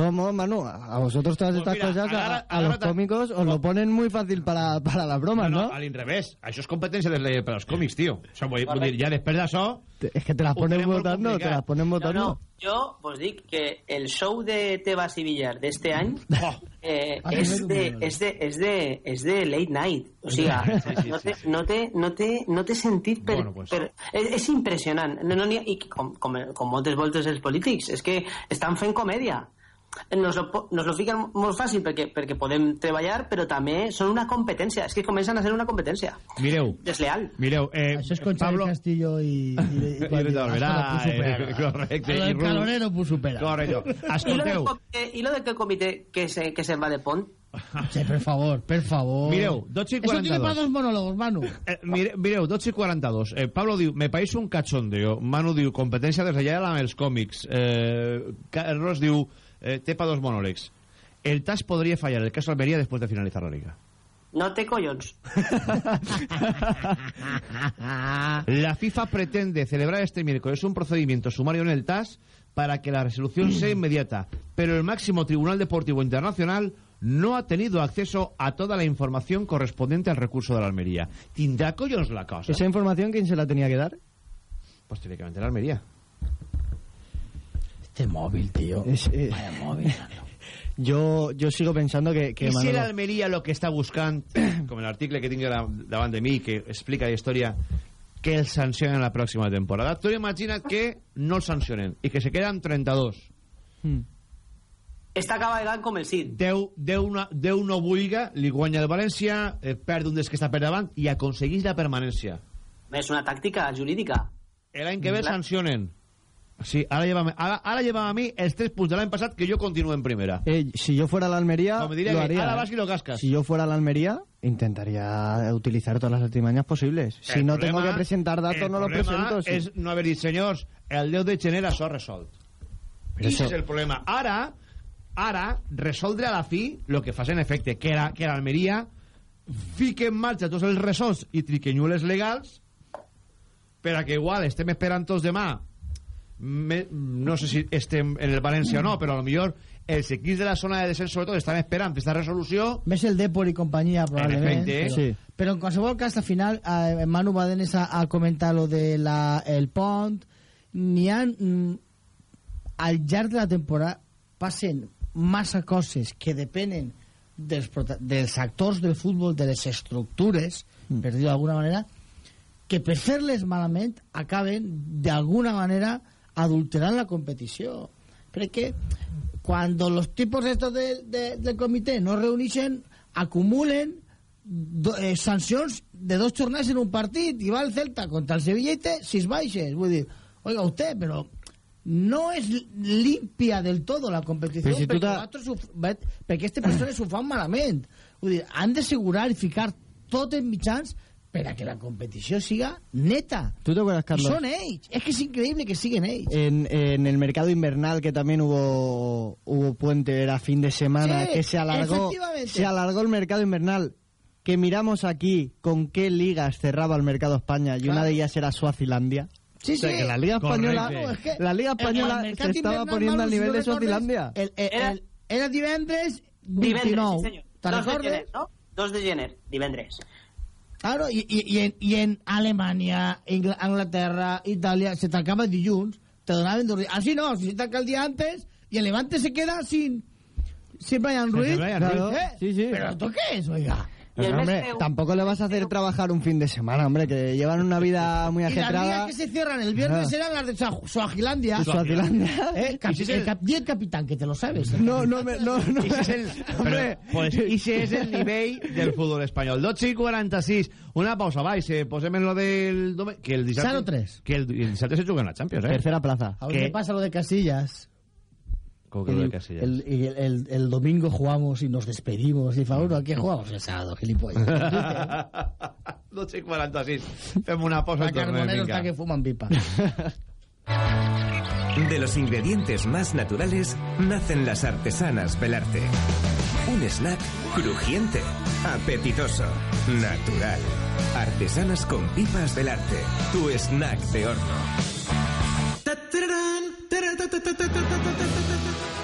Tomo, Manu, a vosotros todas Pues estas mira, cosas, a- a, los cómicos os lo ponen muy fácil para, para las bromas, ¿no? a l'inrevés, això és competència des de, per als còmics, tio. O sea, vull, vull dir, ja després d'això... Es que te las ponen votando, te las ponen No, votando. no, yo os digo que el show de Tebas y Villar de este año [laughs] eh, Ah, es, de, es, de, es, de, es de late night. O sea, Sí, sí, no, te, sí. no, te, no, te, no te sentit per... Bueno, pues. per és, és impressionant. No, no, I com, com, com moltes voltes els polítics, és que estan fent comèdia. Nos lo, nos lo fiquen molt fàcil perquè, perquè podem treballar, però també són una competència. És que comencen a ser una competència. Mireu, Desleal. mireu, eh, Això és Concha Pablo... Castillo i... i, [laughs] [laughs] i, I Rita Barberà, eh, correcte, i El calorero pues supera. I del Escolteu, I lo del que comitè que se, que se'n va de pont? [laughs] Sí, per favor, per favor. Mireu, 12 i Eso tiene 42. para dos monólogos, Manu. eh, mire, mireu, 12 i 42. Eh, Pablo diu, me pareix un cachondeo. Manu diu, competència des d'allà amb els còmics. Eh, Carlos diu, eh, té pa dos monòlegs. El TAS podria fallar el caso Almería después de finalizar la liga. No té collons. [laughs] La FIFA pretende celebrar este miércoles un procedimiento sumario en el TAS para que la resolución sea inmediata, pero el máximo Tribunal Deportivo Internacional no ha tenido acceso a toda la información correspondiente al recurso de la Almería. ¿Tendrá collons la cosa? ¿Esa información quién se la tenía que dar? Pues teóricamente la Almería. Este móvil, tío. Es, eh, Vaya móvil. [laughs] yo, yo sigo pensando que... que ¿Y si Manolo- la Almería lo que está buscando, [clears throat] como el artículo que tengo davant de mí, que explica la historia, que el sancionen la próxima temporada? Tú imagina que no el sancionen y que se quedan 32. Hmm. Està cabalgant com el Cid. Déu, Déu, no, Déu no vulga, li guanya el València, eh, perd un dels que està per davant i aconsegueix la permanència. És una tàctica jurídica. L'any que ve el Clar. sancionen. Sí, ara llevame, ara, ara llevame a mi els tres punts de l'any passat que jo continuo en primera. Eh, si yo fuera la Almería, Com diria lo haría. ara ¿eh? vas i lo cascas. Si yo fuera la Almería, intentaría utilizar todas las artimañas posibles. Si El no problema- tengo que presentar datos, no los presento. sí. és no haver dit, senyors, el 10 de gener això resolt. Però Això és el problema. Ara, ara, resoldre a la fi el que fas en efecte, que era que l'Almeria fique en marxa tots els resolts i triquenyules legals per a que igual estem esperant tots demà me, no sé si estem en el València o no, però a lo millor els equips de la zona de descens sobretot estan esperant aquesta resolució Més el Depor i companyia, probablement. efecte, però, sí. però en qualsevol cas, al final, eh, Manu Badenes ha, ha comentat lo de la, el pont. N'hi ha... Mm, al llarg de la temporada passen massa coses que depenen dels, dels actors del futbol, de les estructures, Mm. per dir-ho d'alguna manera, que per fer-les malament acaben d'alguna manera adulterant la competició. Perquè quan los tipos estos de, de, del comitè no reuneixen, acumulen do, eh, sancions de dos jornades en un partit i va el Celta contra el Sevilla i té sis baixes. Vull dir, oiga usted, però no és limpia del todo la competició si perquè, vet- perquè aquestes persones ho fan malament. Vull dir, han d'assegurar i ficar tot en mitjans per a que la competició siga neta. ¿Tú te acuerdas, Carlos? són ells. És que és increïble que siguen ells. En, en el mercado invernal que también hubo hubo puente era fin de semana Sí, que se alargó se alargó el mercado invernal que miramos aquí con qué ligas cerraba el mercado España y una Claro. de ellas era Suazilandia Sí, O sea, sí. que la liga española Correcte. Es que la liga el- el española se estaba poniendo al nivel no de Suazilandia El, el, Era- el, era divendres Divendres, 29. sí senyor. 2 de gener, no? 2 de gener, divendres. Claro, y, y, y, en, y en Alemania, Ingl- Inglaterra, Italia, se tancaba dilluns, te donaven dos días. Así no, si se tanca el día antes, y el Levante se queda sin, sin Brian Sin Ruiz. Brian Claro, ¿Eh? sí, sí. ¿Pero esto qué es, oiga? Y Pero, mes hombre, tampoco le vas a hacer trabajar un fin de semana, hombre, que llevan una vida muy Y las que se cierran el viernes eran las de Sua- Suazilandia. Suazilandia. [laughs] ¿Eh? Cap- Y si el cap- capitán, que te lo sabes. No, no, me, no, no. [laughs] Ese es el, [laughs] Hombre. pues, ese es el nivell del futbol espanyol. 12 i 46. Una pausa, baix. Eh, posem en lo del... Que el dissabte... 0-3. Que el, el dissabte se juga en la Champions, eh? Tercera plaza. A ver ¿Qué? pasa lo de Casillas. Que El, Casillas. el, y el, el- el domingo jugamos y nos despedimos. Y Fauro, ¿a qué jugamos el sábado, gilipollas? 12 i 46. Fem una pausa La Carbonero está que fuman pipa. [laughs] De los ingredientes más naturales nacen las artesanas Belarte. Un snack crujiente, apetitoso, natural. Artesanas con pipas Belarte. Tu snack de horno.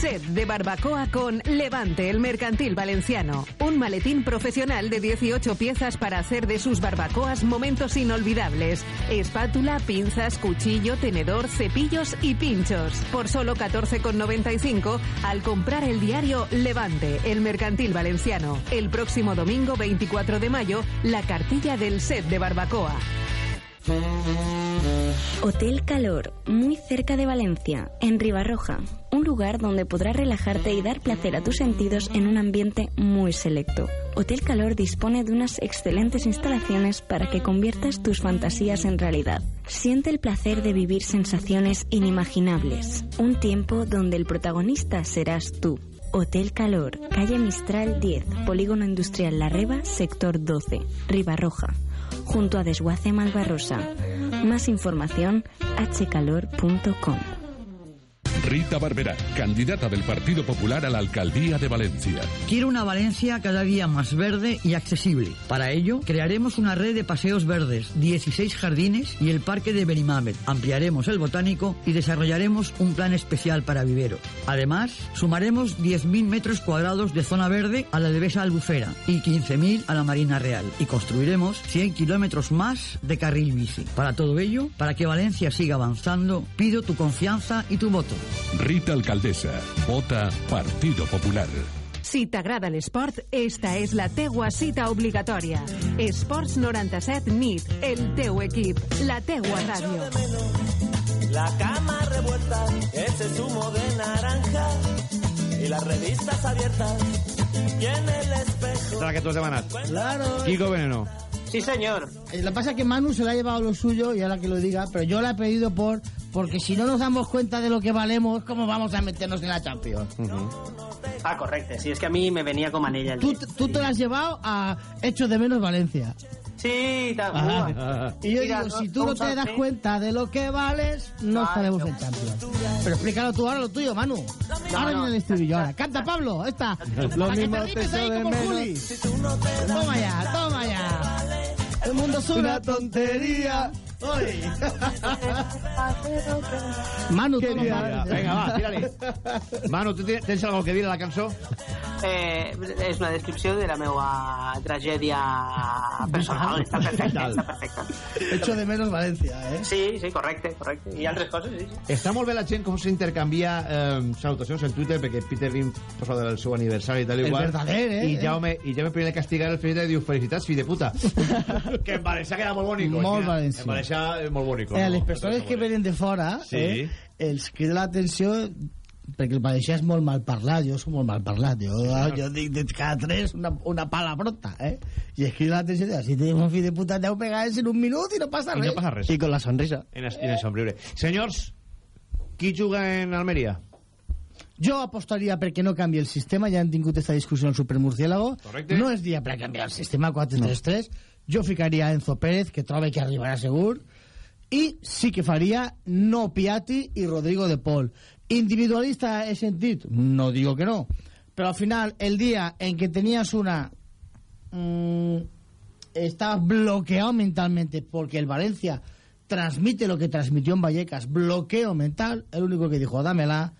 Set de barbacoa con Levante, el mercantil valenciano. Un maletín profesional de 18 piezas para hacer de sus barbacoas momentos inolvidables. Espátula, pinzas, cuchillo, tenedor, cepillos y pinchos. Por solo 14,95 al comprar el diario Levante, el mercantil valenciano. El próximo domingo 24 de mayo, la cartilla del set de barbacoa. Hotel Calor, muy cerca de Valencia, en Ribarroja. Un lugar donde podrás relajarte y dar placer a tus sentidos en un ambiente muy selecto. Hotel Calor dispone de unas excelentes instalaciones para que conviertas tus fantasías en realidad. Siente el placer de vivir sensaciones inimaginables. Un tiempo donde el protagonista serás tú. Hotel Calor, calle Mistral 10, Polígono Industrial La Reba, sector 12, Ribarroja, junto a Desguace Malvarrosa. Más información hcalor.com. Rita Barberá, candidata del Partido Popular a la alcaldía de Valencia. Quiero una Valencia cada día más verde y accesible. Para ello, crearemos una red de paseos verdes, 16 jardines y el parque de Benimamet. Ampliaremos el botánico y desarrollaremos un plan especial para viveros. Además, sumaremos 10.000 metros cuadrados de zona verde a la de Besa Albufera y 15.000 a la Marina Real. Y construiremos 100 kilómetros más de carril bici. Para todo ello, para que Valencia siga avanzando, pido tu confianza y tu voto. Rita Alcaldesa. Vota Partido Popular. Si t'agrada l'esport, esta és la teua cita obligatòria. Esports 97 NIT, el teu equip, la teua ràdio. La cama revuelta, ese zumo de naranja y las revistas abiertas y en el espejo. La que tú has demanat. Claro. Kiko Veneno. Sí, señor. Eh, Lo que pasa es que Manu se le ha llevado lo suyo, y ahora que lo diga, pero yo la he pedido por porque si no nos damos cuenta de lo que valemos, ¿cómo vamos a meternos en la Champions? Ah, correcto. Sí, es que a mí me venía como anella el Tú, tú te lo has llevado a Hecho de Menos Valencia. Sí, tal Ajá. Y yo Mira, digo, si tú no te das cuenta de lo que vales, no estaremos en Champions. Pero explícalo tú ahora lo tuyo, Manu. Ahora viene el estribillo ahora. Canta, Pablo, esta. Lo mismo te te ahí como. Juli. Toma ya, toma ya. El mundo es una tontería. Oye. Manu, tú no Venga, vales. venga, va, tira-li. Manu, tu tens cosa que dir a la cançó? Eh, és una descripció de la meva tragèdia personal. Està perfecta, està perfecta. Hecho de menos Valencia, eh? Sí, sí, correcte, correcte. I altres coses, sí, sí. Està molt bé la gent com s'intercanvia eh, salutacions en Twitter perquè Peter Lim posa del seu aniversari i tal i El igual. verdader, eh? I Jaume, i Jaume primer castigar el Felipe diu felicitats, fill de puta. [laughs] que en Valencià queda molt bonic. Molt En Valencià és molt bonic. Eh, les persones que venen de fora, Sí. eh, els crida l'atenció perquè el valencià és molt mal parlat, jo soc molt mal parlat, jo, jo dic de cada tres una, una palabrota, eh? I es crida l'atenció de si tens un fill de puta 10 pegades en un minut i no passa I res. no passa res. Y con la sonrisa. En, es, en el somriure. Senyors, qui juga en Almeria? Jo apostaria perquè no canvi el sistema, ja hem tingut aquesta discussió al Supermurciélago. Correcte. No és dia per canviar el sistema 4-3-3. Jo ficaria Enzo Pérez, que troba que arribarà segur, i sí que faria no Piatti i Rodrigo de Paul. Individualista he sentit? No digo que no. Pero al final, el día en que tenías una... mm, estabas bloqueado mentalmente porque el Valencia transmite lo que transmitió en Vallecas, bloqueo mental, el único que dijo, dámela,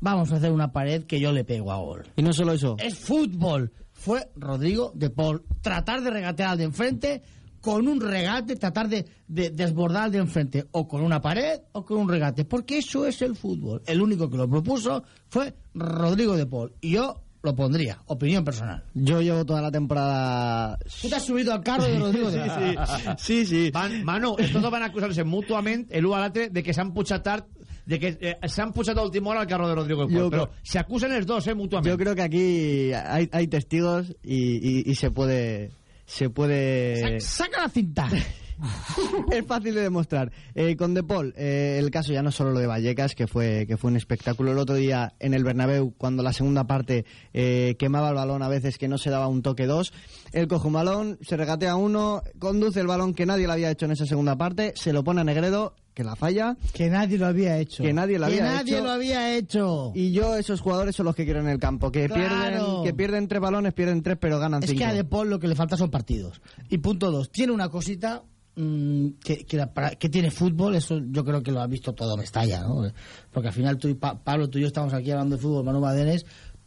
vamos a hacer una pared que yo le pego a gol. Y no solo eso. Es fútbol. Fue Rodrigo de Paul. Tratar de regatear al de enfrente con un regate, tratar de, de desbordar al de enfrente, o con una pared o con un regate, porque eso es el fútbol. El único que lo propuso fue Rodrigo de Paul. Y yo lo pondría, opinión personal. Yo llevo toda la temporada... Tú te has subido al carro de Rodrigo de [laughs] Paul. Sí, sí. Van, Manu, estos dos van a acusar-se mútuament l'un a l'altre de que s'han pujat tard de que eh, s'han pujat a última hora al carro de Rodrigo Yo pero creo- se acusan los dos, eh, mutuamente. Yo creo que aquí hay, hay testigos y, y- y se puede... Se puede... Sa- Saca la cinta. [laughs] es fácil de demostrar. Eh, con De Paul, eh, el caso ya no solo lo de Vallecas, que fue, que fue un espectáculo el otro día en el Bernabéu, cuando la segunda parte eh, quemaba el balón a veces que no se daba un toque dos. Él coge un balón, se regatea uno, conduce el balón que nadie lo había hecho en esa segunda parte, se lo pone a Negredo, que la falla. Que nadie lo había hecho. Que nadie lo Que había nadie hecho. lo había hecho. Y yo, esos jugadores son los que quiero en el campo. Que, Claro. pierden, que pierden tres balones, pierden tres, pero ganan Es cinco. que a De Paul lo que le falta son partidos. Y punto dos, tiene una cosita mm, que, que, la- que tiene fútbol, eso yo creo que lo ha visto todo Mestalla, ¿no? Porque al final tú y Pa- Pablo, tú y yo estamos aquí hablando de fútbol, Manu Badenes,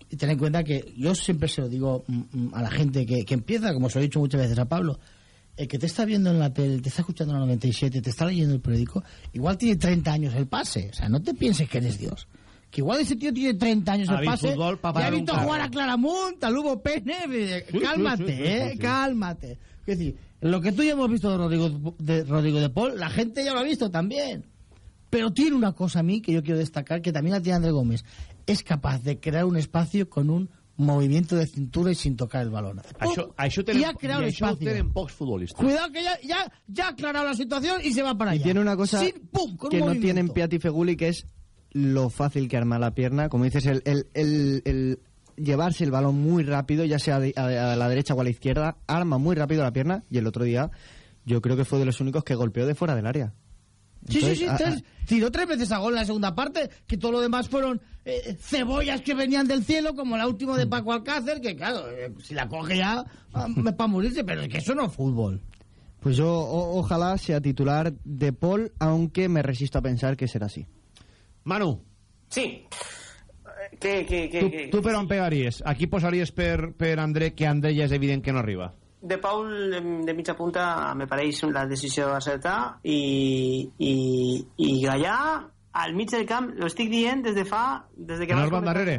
y ten en cuenta que yo siempre se lo digo mm, mm, a la gente que, que empieza, como se lo he dicho muchas veces a Pablo, el que te está viendo en la tele, te está escuchando en la 97, te está leyendo el periódico, igual tiene 30 años el pase. O sea, no te pienses que eres Dios. Que igual ese tío tiene 30 años el pase. fútbol ha visto jugar a Claramunt, a Lugo Pene. Sí, cálmate, sí, sí, eh, cálmate. Es decir, lo que tú ya hemos visto de Rodrigo de, Rodrigo de Paul, la gente ya lo ha visto también. Pero tiene una cosa a mí que yo quiero destacar, que también la tiene André Gómez. Es capaz de crear un espacio con un movimiento de cintura y sin tocar el balón. Això, això, y ha creado i el això ho espacio. tenen pocs futbolistes. Cuidado que ya, ya, ya ha aclarado la situación y se va para allá. Y tiene una cosa Sin, pum, con que un no tienen Piatti Feguli, que es lo fácil que arma la pierna. Como dices, el, el, el- el llevarse el balón muy rápido, ya sea de- a, a la derecha o a la izquierda, arma muy rápido la pierna. Y el otro día, yo creo que fue de los únicos que golpeó de fuera del área. Sí, sí, Entonces, sí. a- tres- tiró tres veces a gol en la segunda parte, que todo lo demás fueron eh, cebollas que venían del cielo, como la última de Paco Alcácer, que claro, eh, si la coge ya, ah, es para morirse, pero es que eso no es fútbol. Pues yo o- ojalá sea titular de Paul, aunque me resisto a pensar que será así. Manu, Sí. Que, que, que, tu, tu per on pegaries? Aquí posaries per, per André, que André ja és evident que no arriba. De Paul de mitja punta me pareix la decisió acertar i, i, i Gallà al mig del camp, ho estic dient des de fa... Des de que En començar darrere?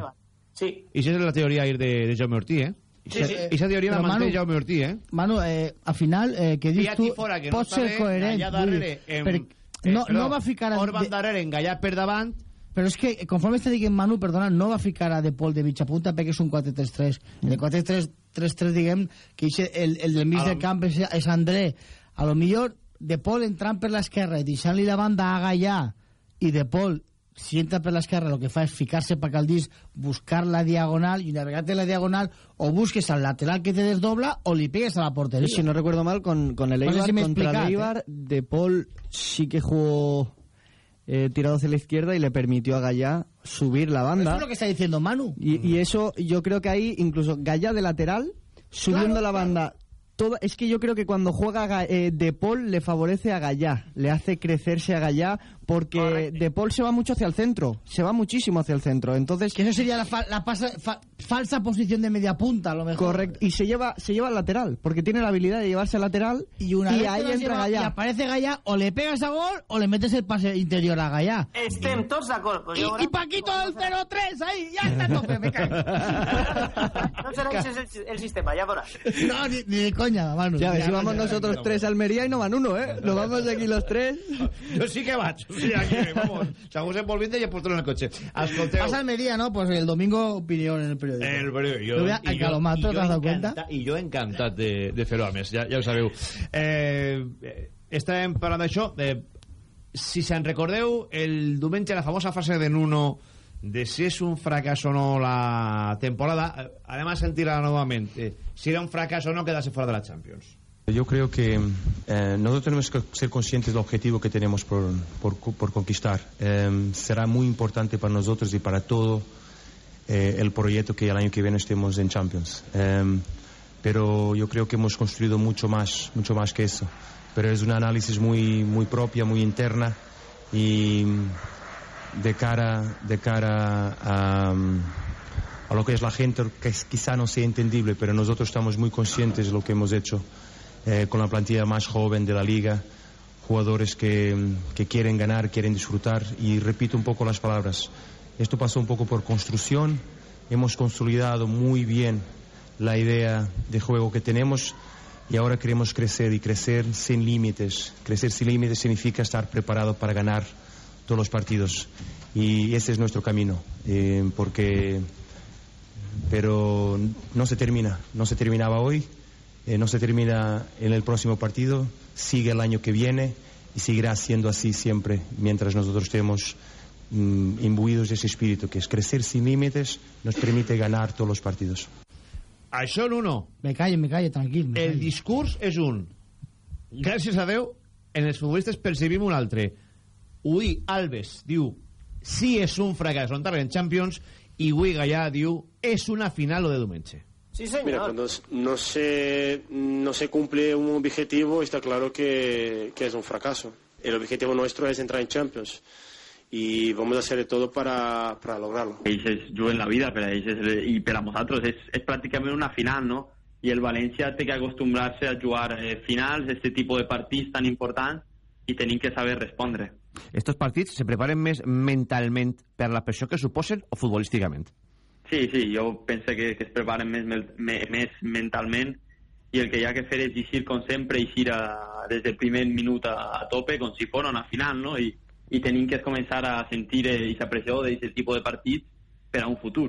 Sí. I això és la teoria ahir de, de Jaume Ortí, eh? Sí, sí. Esa teoria la Però, manté Manu- Jaume Ortí, eh? Manu, eh, al final, eh, que dius tu, fora, que no pot està ser coherent. Gallà darrere, em, per- eh, no, no va ficar... A, Orban de- darrere, en Gallà per davant, Però és que, conforme està dient Manu, perdona, no va ficar a De Paul de mitja punta perquè és un 4-3-3. El 4-3-3, diguem, que eixe, el, el del mig del camp és, és André. A lo millor, De Paul entrant per l'esquerra i deixant-li la banda a Gallà i De Paul, si entra per l'esquerra, el que fa és ficar-se per Caldís, buscar la diagonal i una vegada la diagonal o busques al lateral que te desdobla o li pegues a la portería. Si no recuerdo mal, con, con el No sé Eibar, si contra el Eibar, De Paul sí que jugó eh, tirado hacia la izquierda y le permitió a Gallá subir la Eso banda. es lo que está diciendo Manu. Y, y eso, yo creo que ahí, incluso Gallá de lateral, subiendo Claro, la banda. Todo, es que yo creo que cuando juega Ga- eh, De Paul le favorece a Gallá, le hace crecerse a Gallá, porque De Paul se va mucho hacia el centro, se va muchísimo hacia el centro. Entonces, Que eso sería la, fa- la pasa- fa- falsa posición de media punta, a lo mejor. correcto, y se lleva, se lleva al lateral, porque tiene la habilidad de llevarse al lateral Y una vez ahí entra Gallá. Y aparece Gallá, o le pegas a gol o le metes el pase interior a Gallá. Estem tots d'acord. Pues Y, y Paquito del 0-3 ahí, ya está a tope, me cago. [laughs] No serà ese el, el sistema, ja veuràs. No, ni, ni de coña, Manu. Ya ves, Ni si vamos nosotros tres a Almería y no van uno, ¿eh? Nos vamos aquí los tres. Jo sí que vaig. Sigui, aquí, vamos. Segur se volviendo i he puesto en el cotxe. Escolteu... Pasa Almería, ¿no? Pues el domingo opinión en el periódico. El periódico. Voy a jo- Calomato, i jo ¿te has dado encanta- cuenta? I jo encantat de, de fer-ho, a més, ja, ja ho sabeu. Eh, eh, estàvem parlant d'això. Eh, si se'n recordeu, el diumenge la famosa frase de Nuno de si és un fracàs o no la temporada, anem a sentir-la novament. Eh, si era un fracàs o no quedarse fora de la Champions. Yo creo que eh, nosotros tenemos que ser conscientes del objetivo que tenemos por, por, por conquistar. Eh, será muy importante para nosotros y para todo eh, el proyecto que el año que viene estemos en Champions. Eh, pero yo creo que hemos construido mucho más, mucho más que eso. Pero es un análisis muy, muy propia, muy interna y de cara, de cara a, a lo que es la gente, que quizá no sea entendible, pero nosotros estamos muy conscientes de lo que hemos hecho eh, con la plantilla más joven de la liga, jugadores que, que quieren ganar, quieren disfrutar y repito un poco las palabras. Esto pasó un poco por construcción, hemos consolidado muy bien la idea de juego que tenemos y ahora queremos crecer y crecer sin límites. Crecer sin límites significa estar preparado para ganar todos los partidos y ese es nuestro camino eh, porque pero no se termina, no se terminaba hoy. Eh, no se termina en el próximo partido, sigue el año que viene y seguirá siendo así siempre mientras nosotros estemos mm, imbuidos de ese espíritu, que es crecer sin límites, nos permite ganar todos los partidos. Això en uno. Me calle, me calle, tranquil. Me El calle. discurs és un. Gràcies a Déu, en els futbolistes percibim un altre. Ui Alves diu, sí és un fracàs on en Champions, i Ui Gallà diu, és una final o de diumenge. Sí, señor. Mira, cuando no se, no se cumple un objetivo, está claro que, que es un fracaso. El objetivo nuestro es entrar en Champions y vamos a hacer de todo para, para lograrlo. ells es juguen la vida per a ells és, i per a nosaltres és, és pràcticament una final no? i el València té que acostumbrar-se a jugar eh, finals, este tipus de partits tan importants i tenim que saber respondre Estos partits se preparen més mentalment per la pressió que suposen o futbolísticament? Sí, sí, jo penso que, que es preparen més, me, més mentalment i el que hi ha que fer és eixir com sempre eixir a, des del primer minut a, a tope com si fos una final no? I, i tenim que començar a sentir aquesta pressió d'aquest tipus de partits per a un futur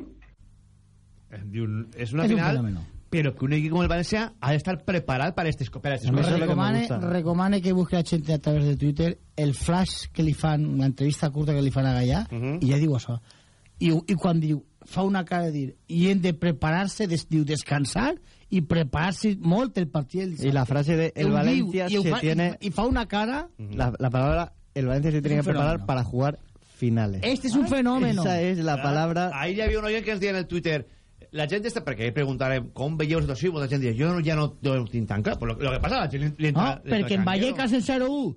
Diu, és una És un final, fenómeno. però que un equip com el València ha d'estar preparat per a aquestes coses. recomane, recomane que busque la gente a través de Twitter el flash que li fan, una entrevista curta que li fan a Gallà, i ja diu això. I, I quan diu, fa una cara de dir, i hem de preparar-se, des, diu, descansar i preparar-se molt el partit del Y la frase de el diu, Valencia i ho se fa, tiene... I, i fa una cara... La, la palabra el Valencia se tiene que preparar fenómeno. para jugar finales. Este es un fenómeno. Esa es la Ah, palabra... Ahir hi havia un oient que ens deia en el Twitter la gent està, perquè preguntarem com veieu la situació, i molta gent dia, jo no, ja no, no ho tinc tan clar, però lo, lo que passa, la gent li, No, entra, li entra perquè en. Vallecas en 0-1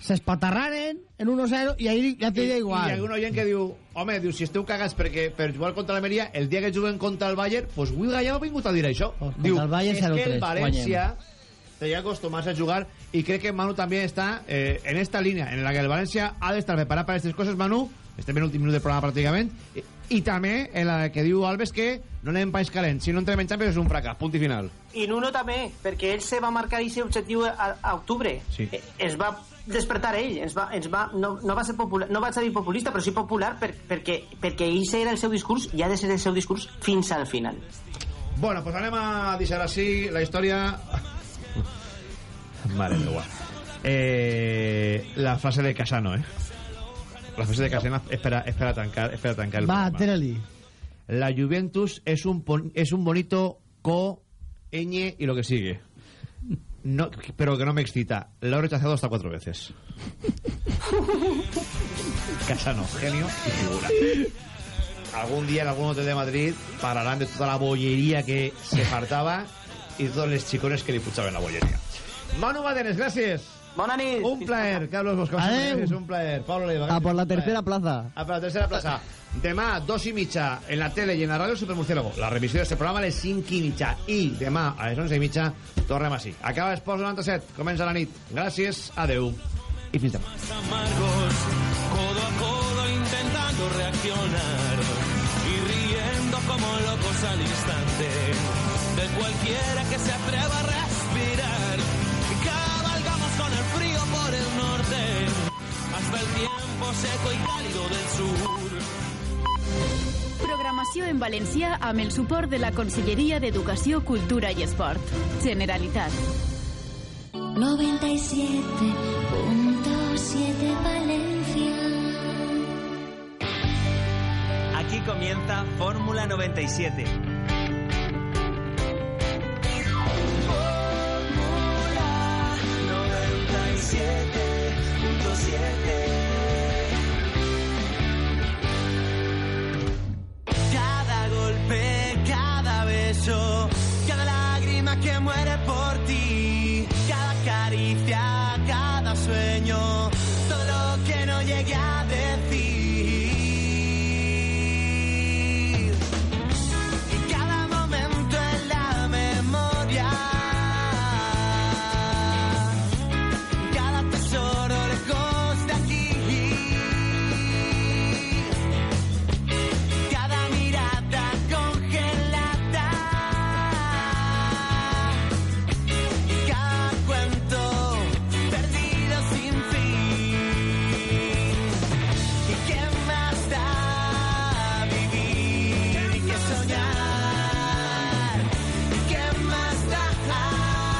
s'espatarraren en 1-0 i ahir ja te I, diria I hi igual. ha un oient que diu, home, diu, si esteu cagats perquè per jugar contra l'Almeria, el dia que juguen contra el Bayern, pues Will Gallà ha vingut a dir això. contra diu, el Bayern és que 0-3, el València té acostumar-se a jugar i crec que Manu també està eh, en esta línia en la que el València ha d'estar preparat per aquestes coses, Manu, estem en l'últim minut del programa pràcticament, i, també en la que diu Alves que no anem país calent, si no entrem en Champions és un fracàs, punt i final. I Nuno també, perquè ell se va marcar aquest objectiu a, a octubre. Sí. Eh, Es va despertar ell, ens va, ens va, no, no va ser popular, no vaig a dir populista, però sí popular per, perquè, perquè ell era el seu discurs i ha de ser el seu discurs fins al final. Bueno, pues anem a deixar així la història... Mare meva. Eh, la frase de Casano, eh? La frase de Casano és per a, és per a tancar, és per a tancar el Va, programa. tira-li. La Juventus es un, pon- es un bonito co, ñ y lo que sigue. No, pero que no me excita. Lo he rechazado hasta cuatro veces. [laughs] Casano, genio y figura. Algún día en algún hotel de Madrid pararán de toda la bollería que se [laughs] faltaba y todos los chicones que le puchaban la bollería. Manu Badenes, gracias. Bona nit. Un plaer, Carlos Bosco. Adeu. Es un plaer. Pablo Leiva. A por la tercera plaza. A per la tercera plaça. Demà, dos i mitja, en la tele i en la ràdio Supermurciélago. La revisió d'aquest programa a les 5 i mitja. I demà, a les 11 i mitja, tornem així. Acaba Esports 97. Comença la nit. Gràcies, adeu i fins demà. amargos, codo a codo intentando reaccionar y riendo como locos al instante de cualquiera que se atreva a respirar. Seco y cálido del sur. Programació en valencià amb el suport de la Conselleria d'Educació, Cultura i Esport. Generalitat. 97.7 Valencia. Aquí comienza Fórmula 97. Fórmula 97.7 cada lágrima que muere por ti, cada caricia, cada sueño, todo lo que no llegue a